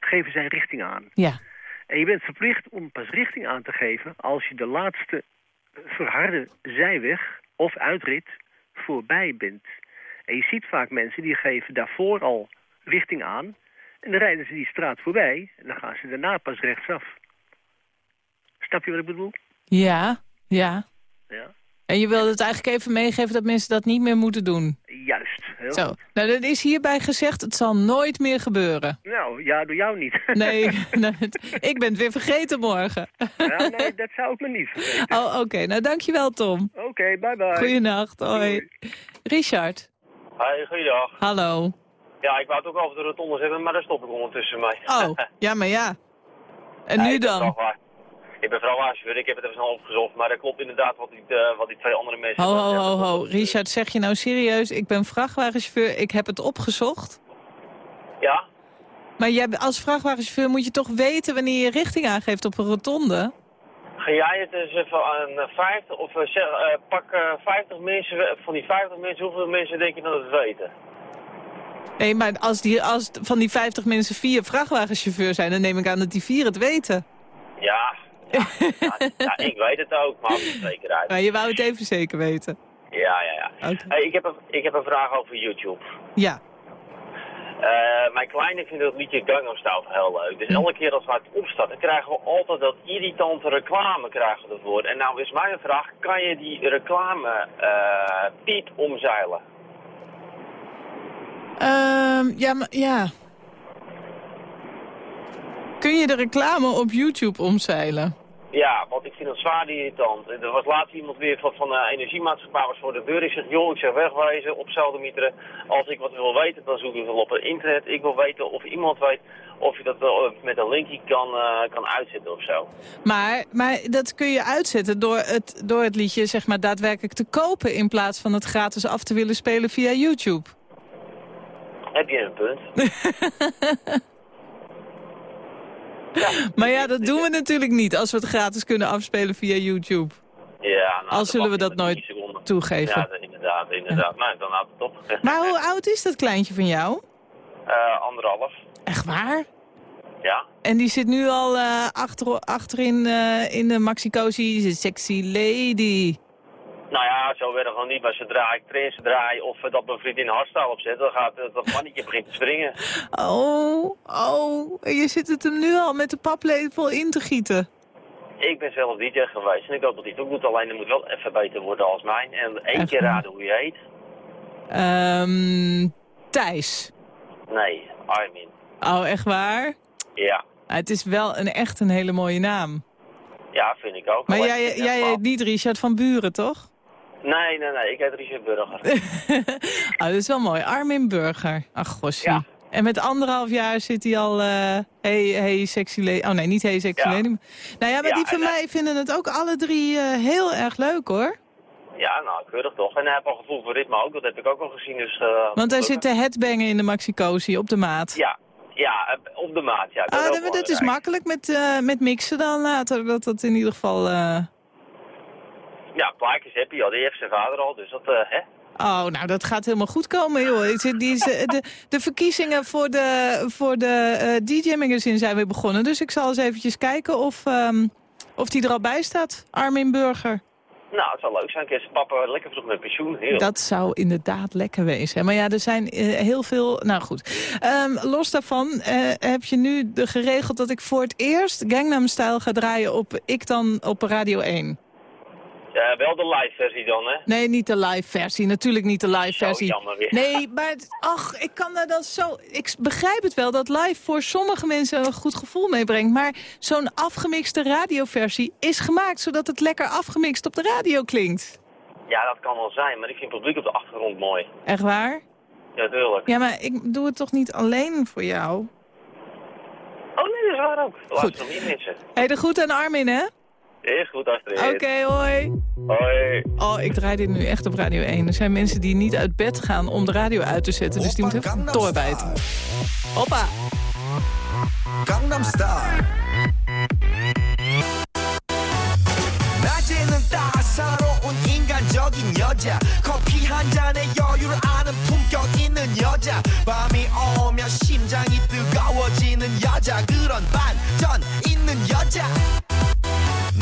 geven zij richting aan. ja. En je bent verplicht om pas richting aan te geven als je de laatste verharde zijweg of uitrit voorbij bent. En je ziet vaak mensen die geven daarvoor al richting aan. En dan rijden ze die straat voorbij. En dan gaan ze daarna pas rechtsaf. Snap je wat ik bedoel? Ja, ja. Ja. En je wilde het eigenlijk even meegeven dat mensen dat niet meer moeten doen. Heel Zo, goed. nou dan is hierbij gezegd, het zal nooit meer gebeuren. Nou, ja, door jou niet. [LAUGHS] Nee, [LAUGHS] ik ben het weer vergeten morgen. ja, nee, dat zou ik me niet vergeten. Oh, oké. Nou, dankjewel Tom. Oké, bye bye. Goeienacht, hoi. Richard, Hoi, goeiedag. hallo. Ja, ik wou het ook over de rotonde zetten, maar daar stop ik ondertussen mee. Oh, [LAUGHS] ja, maar ja. En Ja, nu dan? Ik ben vrachtwagenchauffeur, ik heb het even snel opgezocht, maar dat klopt inderdaad wat die, eh, wat die twee andere mensen Ho, ho, ho, ho. Richard, zeg je nou serieus, ik ben vrachtwagenchauffeur, ik heb het opgezocht? Ja? Maar jij, als vrachtwagenchauffeur moet je toch weten wanneer je richting aangeeft op een rotonde? Ga jij het eens even aan eh, 50, of eh, zeg, eh, pak eh, 50 mensen, van die 50 mensen, hoeveel mensen denk je dat het weten? Nee, maar als, die, als van die 50 mensen vier vrachtwagenchauffeur zijn, dan neem ik aan dat die vier het weten. Ja, ja, ja, ja, ik weet het ook, maar niet zekerheid. Maar je wou het even zeker weten. Ja, ja, ja. Hey, ik, heb een, ik heb een vraag over YouTube. Ja. Eh, mijn kleine vindt het liedje Gangnam Style heel leuk. Dus elke keer als we het opstarten, krijgen we altijd dat irritante reclame krijgen we ervoor. En nou is mijn vraag, kan je die reclame eh piep omzeilen? Ehm, ja, maar ja. Kun je de reclame op YouTube omzeilen? Ja, want ik vind het zwaar irritant. Er was laatst iemand weer van, van de energiemaatschappij was voor de deur. Ik zeg, joh, ik zeg wegwezen op Zeldermieteren. Als ik wat wil weten, dan zoek ik wel op het internet. Ik wil weten of iemand weet of je dat wel met een linkje kan, eh, kan uitzetten of zo. Maar, maar dat kun je uitzetten door het, door het liedje zeg maar, daadwerkelijk te kopen... in plaats van het gratis af te willen spelen via YouTube. Heb je een punt? [LAUGHS] [LAUGHS] Maar ja, dat doen we natuurlijk niet als we het gratis kunnen afspelen via YouTube. Ja, nou, Al zullen we dat nooit toegeven. Ja, inderdaad, inderdaad. Nou, dan houdt het op. [LAUGHS] Maar hoe oud is dat kleintje van jou? Eh, anderhalf. Echt waar? Ja. En die zit nu al eh, achter, achterin eh, in de Maxi-Cosi sexy lady. Nou ja, zo werkt het nog niet. Maar zodra ik train, zodra je of eh, dat mijn vriendin hardstyle opzet, dan gaat eh, dat mannetje begint te springen. Oh, oh, je zit het hem nu al met de paplepel in te gieten. Ik ben zelf DJ geweest en ik hoop dat hij het ook moet. Alleen het moet wel even beter worden als mijn. En één keer raden hoe je heet. Ehm Thijs. Nee, Armin. Oh, echt waar? Ja. Ah, het is wel een, echt een hele mooie naam. Ja, vind ik ook. Maar jij, jij wel- heet niet Richard van Buren, toch? Nee, nee, nee. Ik heet Richard Burger. [LAUGHS] Oh, dat is wel mooi. Armin Burger. Ach, gossie. Ja. En met anderhalf jaar zit hij al... eh hey, hey, sexy lady. Oh nee, niet hey, sexy Ja. lady. Nou ja, maar Ja, die van eh, mij vinden het ook alle drie eh, heel erg leuk, hoor. ja, nou, keurig toch. En hij heeft al gevoel voor ritme ook. Dat heb ik ook al gezien. Dus, Want hij zit te headbangen in de Maxi-Cosi op de maat. Ja, ja, op de maat. Ja, Ah, dat, ook dat is makkelijk met, met mixen dan later. Dat dat in ieder geval... Ja, plaatjes heb je al. Die heeft zijn vader al. Dus dat, eh, hè. Oh, nou, dat gaat helemaal goed komen, joh. Die is, eh, de, de verkiezingen voor de, voor de eh, DJ-magazine zijn weer begonnen. Dus ik zal eens eventjes kijken of, ehm, of die er al bij staat. Armin Burger. Nou, het zou leuk zijn. Zijn papa lekker vroeg met pensioen. Heel. Dat zou inderdaad lekker wezen. Maar ja, er zijn heel veel... Nou goed. Ehm, los daarvan heb je nu de geregeld dat ik voor het eerst Gangnam Style ga draaien op ik dan op Radio 1. Ja, wel de live versie dan, hè. Nee, niet de live versie. Natuurlijk niet de live Zo versie. jammer weer. Nee, maar ach, ik kan daar dan zo. Ik begrijp het wel dat live voor sommige mensen een goed gevoel meebrengt. Maar zo'n afgemixte radioversie is gemaakt zodat het lekker afgemixt op de radio klinkt. Ja, dat kan wel zijn. Maar ik vind het publiek op de achtergrond mooi. Echt waar? Ja, tuurlijk. Ja, maar ik doe het toch niet alleen voor jou? Oh nee, dat is waar ook. Er luisteren nog meer mensen. Hé, de groet aan Armin, hè? Is goed, Astrid. Oké, hoi. Hoi. Oh, ik draai dit nu echt op Radio 1. Er zijn mensen die niet uit bed gaan om de radio uit te zetten. Dus die moeten even doorbijten. Hoppa. Gangnam Style 낮에는 따사로운 인간적인 여자 커피 한 잔에 여유를 아는 품격 있는 여자 밤이 오면 심장이 뜨거워지는 여자 그런 반전 있는 여자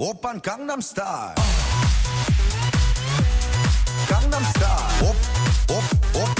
오빤 강남스타일 강남스타일 옵옵옵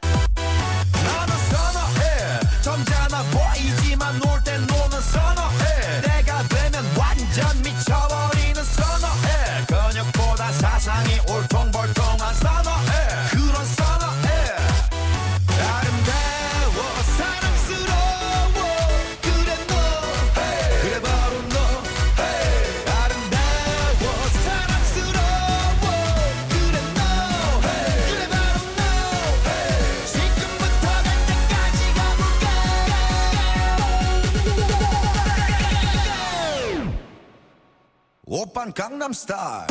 오빤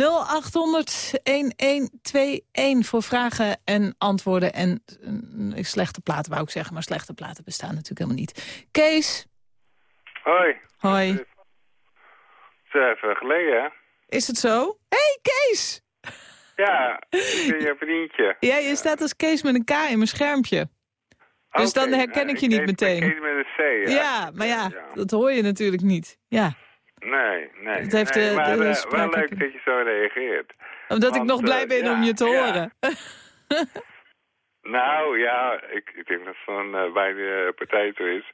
0800-1121 voor vragen en antwoorden. En eh, slechte platen, wou ik zeggen. Maar slechte platen bestaan natuurlijk helemaal niet. Kees, Hoi. hoi. Het is even geleden, hè? Is het zo? hey, Kees! Ja, ik ben je vriendje. Ja, je staat als Kees met een K in mijn schermpje. Dus dan herken nou, ik je niet meteen. Ik heet met een C, ja. Ja, maar ja, dat hoor je natuurlijk niet. Ja, Nee, nee. Het heeft nee, de- maar de eh, wel leuk dat je zo reageert. omdat ik nog blij eh, ben ja, om je te ja. horen. [LAUGHS] [LAUGHS] Nou ja, ik, ik denk dat het van eh, beide partijen zo is.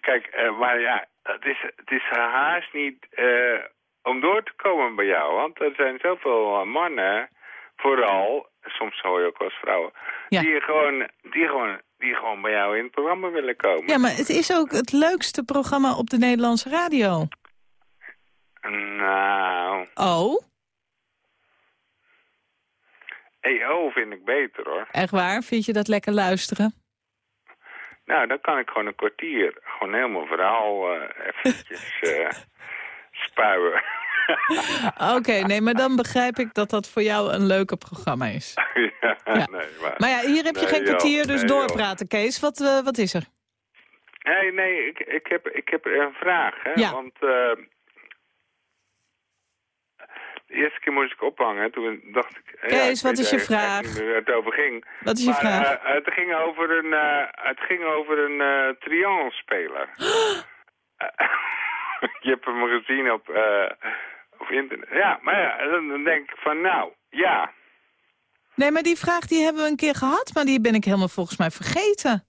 Kijk, eh, maar ja, het is, het is haast niet eh, om door te komen bij jou. Want er zijn zoveel eh, mannen, vooral, soms hoor je ook als vrouwen, die, gewoon, die, gewoon, die gewoon bij jou in het programma willen komen. Ja, maar het is ook het leukste programma op de Nederlandse radio. Nou, Oh, EO vind ik beter hoor. echt waar? Vind je dat lekker luisteren? Nou, dan kan ik gewoon een kwartier, gewoon helemaal verhaal eh eventjes [LAUGHS] eh, spuien. [LAUGHS] Oké, nee, maar dan begrijp ik dat dat voor jou een leuke programma is. [LAUGHS] ja, Ja. nee, maar... Maar ja, hier heb je Nee, geen joh, kwartier, dus nee, joh. doorpraten, Kees. Wat, eh, wat is er? Nee, nee, ik, ik, heb, ik heb een vraag. Hè? Ja. Want eh, de eerste keer moest ik ophangen. Toen dacht ik... Kees, ja, ik wat is je vraag? waar het over ging. Wat is je maar, vraag? eh, het ging over een, eh het ging over een eh triangelspeler. [GASPS] [LAUGHS] je hebt hem gezien op, op internet. Ja, maar ja, dan, denk ik van nou, ja. Nee, maar die vraag die hebben we een keer gehad, maar die ben ik helemaal volgens mij vergeten.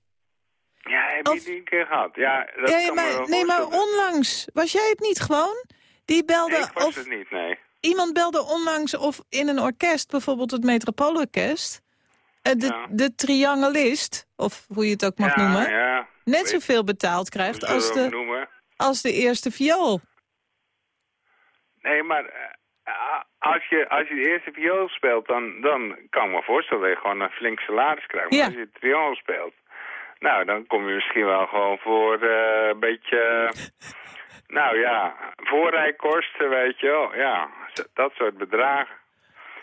Ja, heb je die een keer gehad? Ja, dat Ja, kan me wel nee, maar onlangs, was jij het niet gewoon? Die belde, Nee, ik was of het niet, nee. Iemand belde onlangs of in een orkest, bijvoorbeeld het Metropoolorkest, eh, de, Ja. de triangelist, of hoe je het ook mag ja, noemen, Ja, net zoveel betaald krijgt als de, noemen? als de eerste viool. Nee, maar eh, als je, als je de eerste viool speelt, dan, dan kan ik me voorstellen dat je gewoon een flink salaris krijgt. Maar als je triangel speelt, nou, dan kom je misschien wel gewoon voor eh, een beetje, [LAUGHS] nou ja, voorrijkosten, weet je wel. Ja, dat soort bedragen.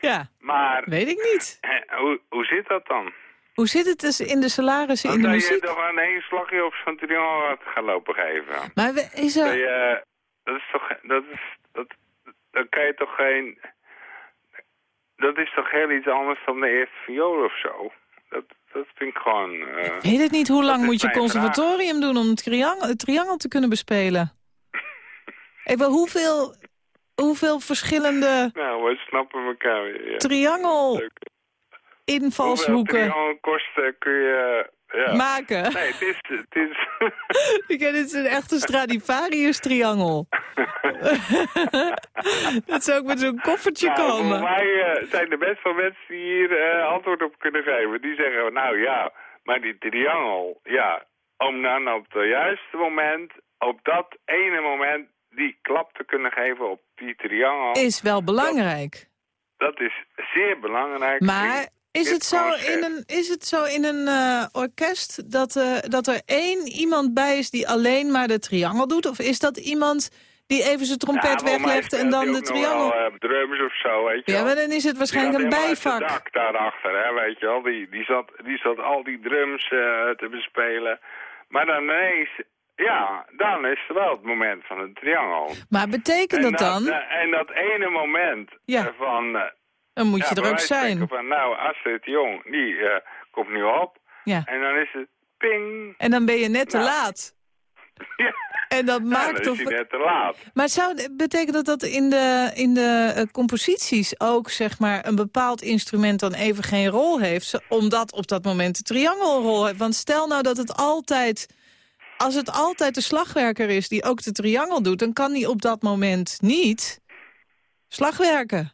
Ja, Maar weet ik niet. hoe, hoe zit dat dan? Hoe zit het dus in de salarissen in de dat je muziek? toch aan één slagje op zo'n triangel gaat gaan lopen geven. Maar we- is Dat, er... je, dat is toch... Dat is, dat, dan kan je toch geen... Dat is toch heel iets anders dan de eerste viool of zo? Dat, dat vind ik gewoon... eh, Ik weet het niet, hoe lang dat moet je conservatorium doen om het triangel, het triangel te kunnen bespelen? Even, hoeveel, hoeveel verschillende. Nou, we snappen elkaar weer. Ja. triangel Hoeveel invalshoeken triangelkosten kun je... Ja. maken? Nee, het is... Het is [LAUGHS] Ik ken dit is een echte Stradivarius-triangel. [LAUGHS] dat zou ook met zo'n koffertje Nou, komen. Voor mij eh, zijn er best wel mensen die hier eh, antwoord op kunnen geven. Die zeggen, nou ja, maar die triangel, ja, om dan op het juiste moment, op dat ene moment, die klap te kunnen geven op die triangel. Is wel belangrijk. Dat is zeer belangrijk. Maar is het zo in een, is het zo in een eh, orkest dat, eh, dat er één iemand bij is die alleen maar de triangel doet? Of is dat iemand die even zijn trompet Ja, weglegt en dan de triangel... wel, eh, drums of zo, weet je Ja, maar dan is het waarschijnlijk een bijvak. dak daarachter, hè, weet je wel. Die, die, zat, die zat al die drums te bespelen. Maar dan ineens, ja, dan is er wel het moment van het triangel. Maar betekent en dat dan? eh, en dat ene moment Ja. van... eh, Dan moet ja, je er ook zijn. Van, nou, Astrid Jong, die eh, komt nu op. Ja. En dan is het ping. En dan ben je net te Nou. laat. [LAUGHS] Ja. En dat Ja, maakt dan of... net te laat. Maar zou, betekent dat dat in de, in de composities ook zeg maar, een bepaald instrument dan even geen rol heeft? Omdat op dat moment de triangel een rol heeft. Want stel nou dat het altijd... Als het altijd de slagwerker is die ook de triangel doet... dan kan die op dat moment niet slagwerken.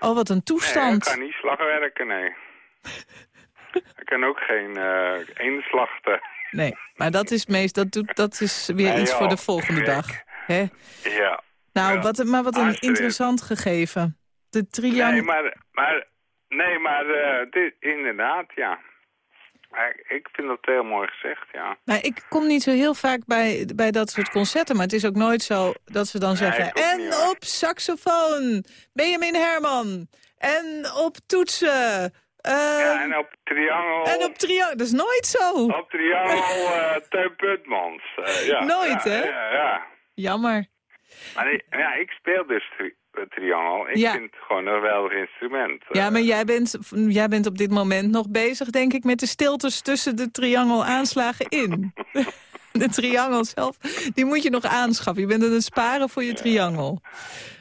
Oh, wat een Nee, toestand. hij kan niet slagwerken, nee. [LAUGHS] hij kan ook geen eh eenslachten. Nee, maar dat is, meest, dat doet, dat is weer Nee, iets joh, voor de volgende gek. dag. Hè? Ja. Nou, Ja. wat, maar wat een Astrid. interessant gegeven. De triangel... Nee, maar, maar, nee, maar eh, dit, inderdaad, ja. Ik vind dat heel mooi gezegd, ja. Nou, ik kom niet zo heel vaak bij, bij dat soort concerten, maar het is ook nooit zo dat ze dan zeggen... En niet, op saxofoon, Benjamin Herman. En op toetsen. eh, ja, en op triangel... en op triangel. Dat is nooit zo. Op triangel [LAUGHS] eh Teun Putmans. eh, ja. Nooit, ja, hè? Ja, ja. Jammer. Maar ja, ik speel dus tri triangel. Ik Ja. vind het gewoon een geweldig instrument. eh. Ja, maar jij bent, jij bent op dit moment nog bezig, denk ik, met de stiltes tussen de triangel aanslagen in. [LAUGHS] De triangel zelf, die moet je nog aanschaffen. Je bent aan het sparen voor je triangel.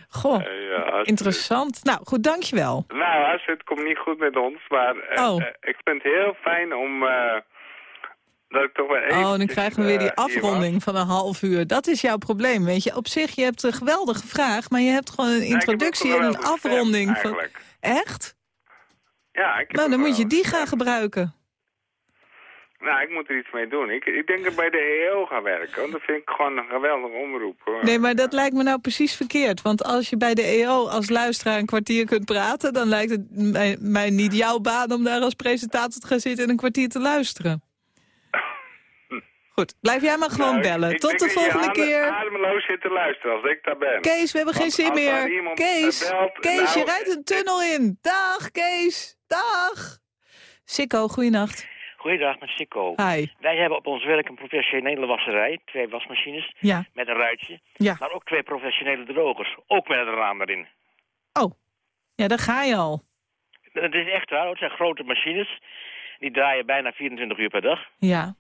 Goh, Eh, ja, interessant. Nou, goed, dankjewel. Nou, als het komt niet goed met ons, maar eh, Oh. eh, ik vind het heel fijn om... eh, dat ik toch even... Oh, dan krijgen we weer die afronding van een half uur. Dat is jouw probleem, weet je. Op zich, je hebt een geweldige vraag, maar je hebt gewoon een introductie en een afronding. Van... Echt? Ja, ik heb Nou, dan moet je die gaan gebruiken. Nou, ik moet er iets mee doen. Ik, ik denk dat ik bij de EO ga werken, want dat vind ik gewoon een geweldige omroep. Hoor. Nee, maar dat lijkt me nou precies verkeerd. Want als je bij de EO als luisteraar een kwartier kunt praten... dan lijkt het mij, mij niet jouw baan om daar als presentator te gaan zitten... en een kwartier te luisteren. Goed, blijf jij maar gewoon Nou, ik- bellen. ik Tot de je volgende keer. ademloos zit te luisteren als ik daar ben. Kees, we hebben geen zin meer. Kees, belt, Kees, je nou, rijdt een tunnel in. Dag, Kees. Dag. Sikko, goeienacht. Goeiedag, met Sikko. Hi. Wij hebben op ons werk een professionele wasserij, twee wasmachines Ja. met een ruitje. Ja. Maar ook twee professionele drogers, ook met een raam erin. Oh, ja, daar ga je al. Dat is echt waar, het zijn grote machines. Die draaien bijna 24 uur per dag. Ja.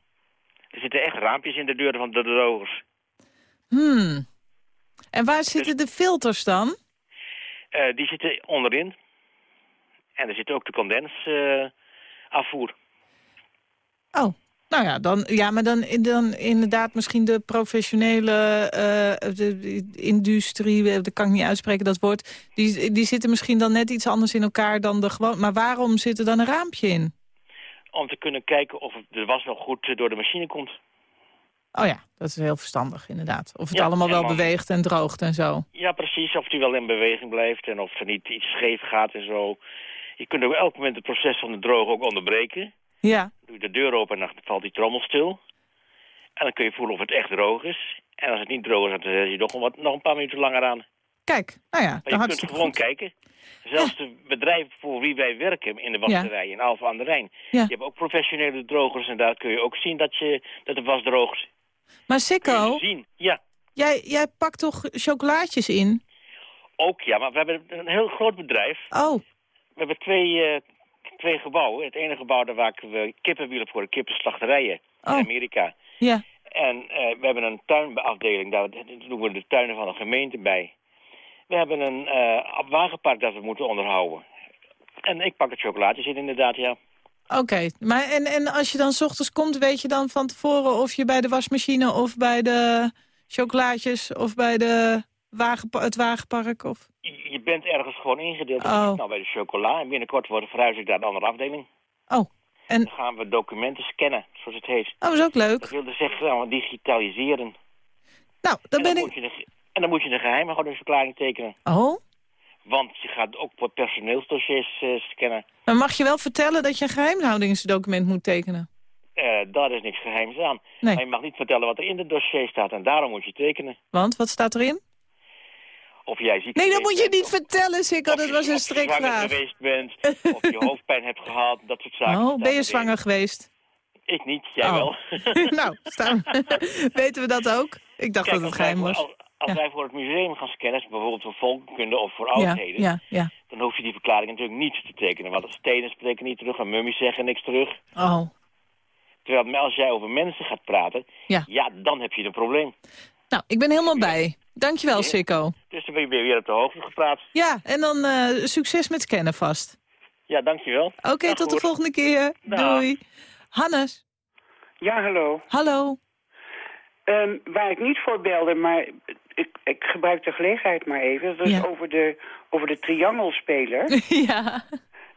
Er zitten echt raampjes in de deuren van de drogers. Hmm. En waar zitten de filters dan? Eh, die zitten onderin. En er zit ook de condensafvoer. Oh, nou ja, dan, ja maar dan, dan inderdaad misschien de professionele eh, de, de industrie, eh, dat kan ik niet uitspreken dat woord, die, die zitten misschien dan net iets anders in elkaar dan de gewoon. Maar waarom zit er dan een raampje in? Om te kunnen kijken of het- de was wel goed eh, door de machine komt. Oh ja, dat is heel verstandig inderdaad. Of het Ja, allemaal wel beweegt en droogt en zo. Ja, precies. Of die wel in beweging blijft en of er niet iets scheef gaat en zo. Je kunt op elk moment het proces van de droog ook onderbreken. Ja, Doe je de deur open en dan valt die trommel stil. En dan kun je voelen of het echt droog is. En als het niet droog is, dan zet je nog, wat, nog een paar minuten langer aan. Kijk, nou ja, Maar je kunt gewoon goed. kijken. Zelfs de bedrijven voor wie wij werken in de wasserij in Alphen aan de Rijn. Die hebben ook professionele drogers en daar kun je ook zien dat, je, dat de was droogt. Maar Sikko, je zien. Ja, jij, jij pakt toch chocolaatjes in? ook ja. Maar we hebben een heel groot bedrijf. Oh, We hebben twee, eh, twee gebouwen. Het ene gebouw daar maken we kippenwielen voor de kippenslachterijen Oh. in Amerika. ja. En eh, we hebben een tuinafdeling, daar doen we de tuinen van de gemeente bij. We hebben een eh, wagenpark dat we moeten onderhouden. En ik pak het chocolaatjes in inderdaad, ja. Oké, maar en, en als je dan 's ochtends komt, weet je dan van tevoren of je bij de wasmachine of bij de chocolaatjes of bij de wagenpa- het wagenpark of... Je bent ergens gewoon ingedeeld. Oh. Nou, bij de chocola. En binnenkort wordt, verhuis ik naar een andere afdeling. Oh, en... Dan gaan we documenten scannen, zoals het heet. Oh, dat is ook leuk. Dat wil dus zeggen, nou, digitaliseren. Nou, dan en, ben dan ik... en dan moet je een geheimhoudingsverklaring tekenen. Oh, Want je gaat ook voor personeelsdossiers eh, scannen. dan mag je wel vertellen dat je een geheimhoudingsdocument moet tekenen. Eh, daar is niks geheims aan. Nee. Maar je mag niet vertellen wat er in het dossier staat. En daarom moet je tekenen. Want, wat staat erin? Of jij ziek Nee, dat moet je niet vertellen, Sikko. Dat was een of je zwanger strikvraag. geweest bent. [LAUGHS] of je hoofdpijn hebt gehad. Dat soort zaken. Oh, ben je zwanger geweest? Ik niet, jij Oh. wel. [LAUGHS] nou, staan... [LAUGHS] weten we dat ook? Ik dacht Kijk, dat het geheim was. Als, als Ja. wij voor het museum gaan scannen, bijvoorbeeld voor volkenkunde of voor Ja, oudheden, ja, ja. dan hoef je die verklaring natuurlijk niet te tekenen. Want stenen spreken niet terug en mummies zeggen niks terug. Oh, Terwijl als jij over mensen gaat praten, Ja. dan heb je een probleem. nou, ik ben helemaal bij. Dankjewel, Sikko. Dus dan ben je weer op de hoogte gepraat. Ja, en dan eh, succes met scannen vast. Ja, dankjewel. Oké, tot de volgende keer. Doei. Hannes. Ja, hallo. Hallo. Ehm, waar ik niet voor belde, maar ik, ik gebruik de gelegenheid maar even. Dat is Ja. over de, over de triangelspeler. [LAUGHS] ja.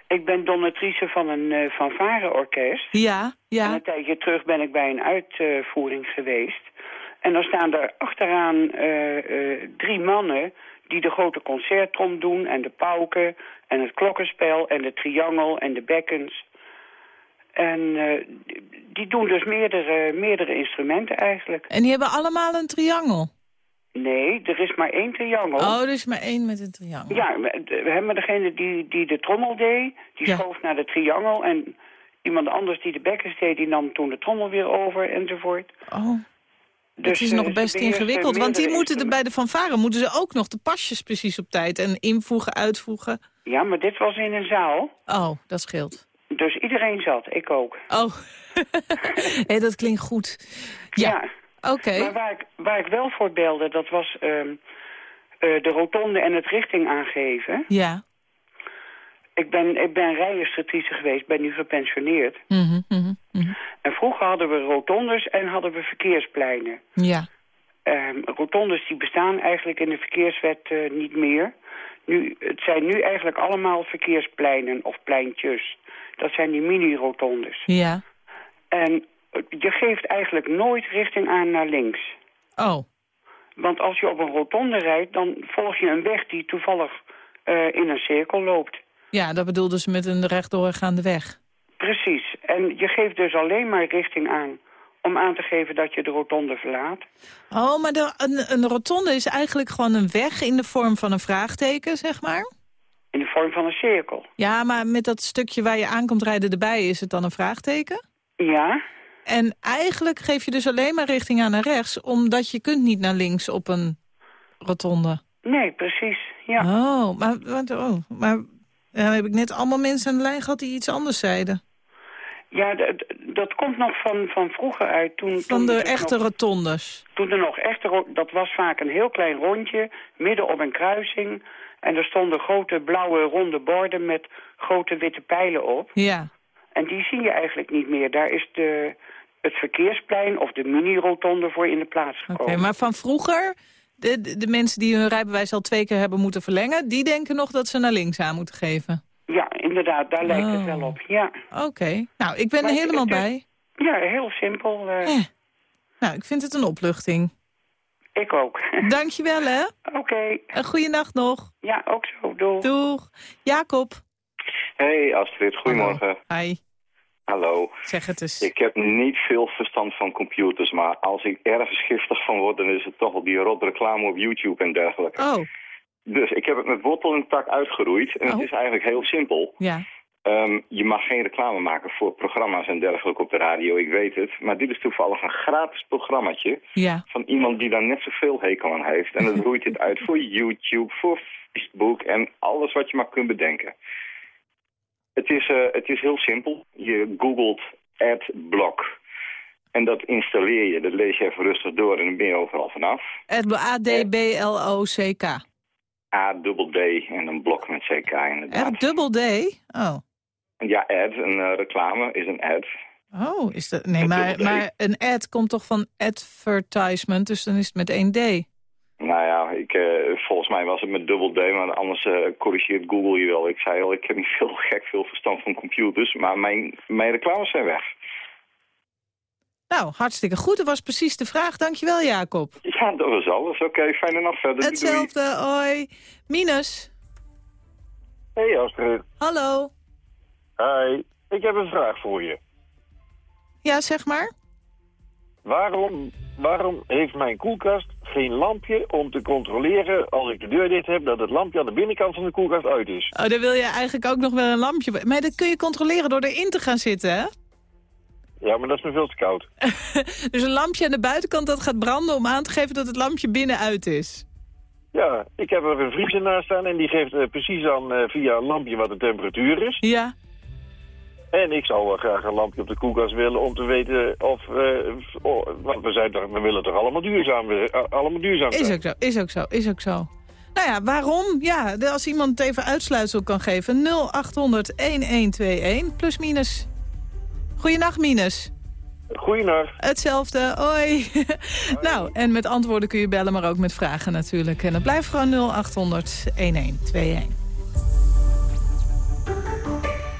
ik ben donatrice van een uh, fanfareorkest. Ja, ja. En een tijdje terug ben ik bij een uitvoering geweest. En dan staan er achteraan eh, eh, drie mannen die de grote concerttrom doen... en de pauken en het klokkenspel en de triangel en de bekkens. En die doen dus meerdere, meerdere instrumenten eigenlijk. En die hebben allemaal een triangel? Nee, er is maar één triangel. Oh, er is maar één met een triangel. Ja, we hebben degene die, die de trommel deed, die schoof naar de triangel... en iemand anders die de bekkens deed, die nam toen de trommel weer over enzovoort. Oh. Dus, het is eh, nog ze best beheersen ingewikkeld, want die moeten er bij de fanfare moeten ze ook nog de pasjes precies op tijd en invoegen, uitvoegen. Ja, maar dit was in een zaal. Oh, dat scheelt. Dus iedereen zat, ik ook. Oh, [LAUGHS] hey, dat klinkt goed. Ja, oké. Maar waar ik, waar ik wel voor belde, dat was ehm, eh, de rotonde en het richting aangeven. Ja. Ik ben, ik ben rijinstructrice geweest, ben nu gepensioneerd. Mhm, mhm, mhm. En vroeger hadden we rotondes en hadden we verkeerspleinen. Ja. Ehm, rotondes die bestaan eigenlijk in de verkeerswet eh, niet meer. Nu, het zijn nu eigenlijk allemaal verkeerspleinen of pleintjes. Dat zijn die mini-rotondes. Ja. En je geeft eigenlijk nooit richting aan naar links. Oh. Want als je op een rotonde rijdt, dan volg je een weg die toevallig eh, in een cirkel loopt. Ja, dat bedoelden ze met een rechtdoorgaande weg. Precies. En je geeft dus alleen maar richting aan om aan te geven dat je de rotonde verlaat. Oh, maar de, een, een rotonde is eigenlijk gewoon een weg in de vorm van een vraagteken, zeg maar? In de vorm van een cirkel. Ja, maar met dat stukje waar je aankomt rijden erbij is het dan een vraagteken? Ja. En eigenlijk geef je dus alleen maar richting aan naar rechts... omdat je kunt niet naar links op een rotonde. Nee, precies. Ja. Oh, maar, wat- oh, maar ja, heb ik net allemaal mensen aan de lijn gehad die iets anders zeiden. Ja, dat komt nog van, van vroeger uit. Toen, Van toen de echte nog- rotondes. Toen er nog echte... Dat was vaak een heel klein rondje, midden op een kruising. En er stonden grote blauwe ronde borden met grote witte pijlen op. Ja. En die zie je eigenlijk niet meer. Daar is de, het verkeersplein of de mini-rotonde voor in de plaats Oké, gekomen. maar van vroeger, de, de, de mensen die hun rijbewijs al twee keer hebben moeten verlengen... die denken nog dat ze naar links aan moeten geven. Ja, inderdaad, daar lijkt het Oh. wel op. Ja, Oké, nou, ik ben Maar er helemaal het is- bij. ja heel simpel. eh, Eh. Nou, ik vind het een opluchting. Ik ook. [LAUGHS] Dankjewel, hè. Oké. Een goede nacht nog. Ja, ook zo. Doeg. Doeg. Jacob. Hey Astrid, goedemorgen. Hi. Hallo. Zeg het eens. Ik heb niet veel verstand van computers, maar als ik ergens giftig van word, dan is het toch wel die rot reclame op YouTube en dergelijke. Oh. Dus ik heb het met wortel en tak uitgeroeid. En het is eigenlijk heel simpel. Ja. Ehm, je mag geen reclame maken voor programma's en dergelijke op de radio, ik weet het. Maar dit is toevallig een gratis programmaatje Ja. van iemand die daar net zoveel hekel aan heeft. En dat roeit het uit voor [LAUGHS] YouTube, voor Facebook en alles wat je maar kunt bedenken. Het is, eh, het is heel simpel. Je googelt adblock. En dat installeer je, dat lees je even rustig door en dan ben je overal vanaf. A-D-B-L-O-C-K. A-dubbel-D en een blok met CK inderdaad. R dubbel D? Oh. Ja, ad, een eh, reclame is een ad. Oh, is dat... Nee, maar, maar een ad komt toch van advertisement, dus dan is het met één D. Nou ja, ik, eh, volgens mij was het met dubbel D, maar anders eh, corrigeert Google je wel. Ik zei al, ik heb niet [LAUGHS] veel gek veel verstand van computers, maar mijn, mijn reclames zijn weg. Nou, hartstikke goed. Dat was precies de vraag. Dankjewel, Jacob. Ja, dat was alles. Oké, fijne nacht verder. Doei, doei. Hetzelfde, hoi. Minus. Hey Astrid. Hallo. Hi. Ik heb een vraag voor je. Ja, zeg maar. Waarom, waarom heeft mijn koelkast geen lampje om te controleren als ik de deur dicht heb dat het lampje aan de binnenkant van de koelkast uit is? Oh, dan wil je eigenlijk ook nog wel een lampje... Maar dat kun je controleren door erin te gaan zitten, hè? Ja, maar dat is me veel te koud. [LAUGHS] Dus een lampje aan de buitenkant dat gaat branden om aan te geven dat het lampje binnenuit is. Ja, ik heb er een vriezer naast staan en die geeft eh, precies aan eh, via een lampje wat de temperatuur is. Ja. En ik zou wel graag een lampje op de koelkast willen om te weten of... eh, oh, want we, zijn toch, we willen toch allemaal duurzaam, eh, allemaal duurzaam Is zijn? ook zo, is ook zo, is ook zo. Nou ja, waarom? Ja, als iemand het even uitsluitsel kan geven. 0800-1121, plus minus. Goeienacht, minus. Goeienacht. Hetzelfde, [LAUGHS] hoi. nou, en met antwoorden kun je bellen, maar ook met vragen natuurlijk. En dan blijft gewoon 0800-1121.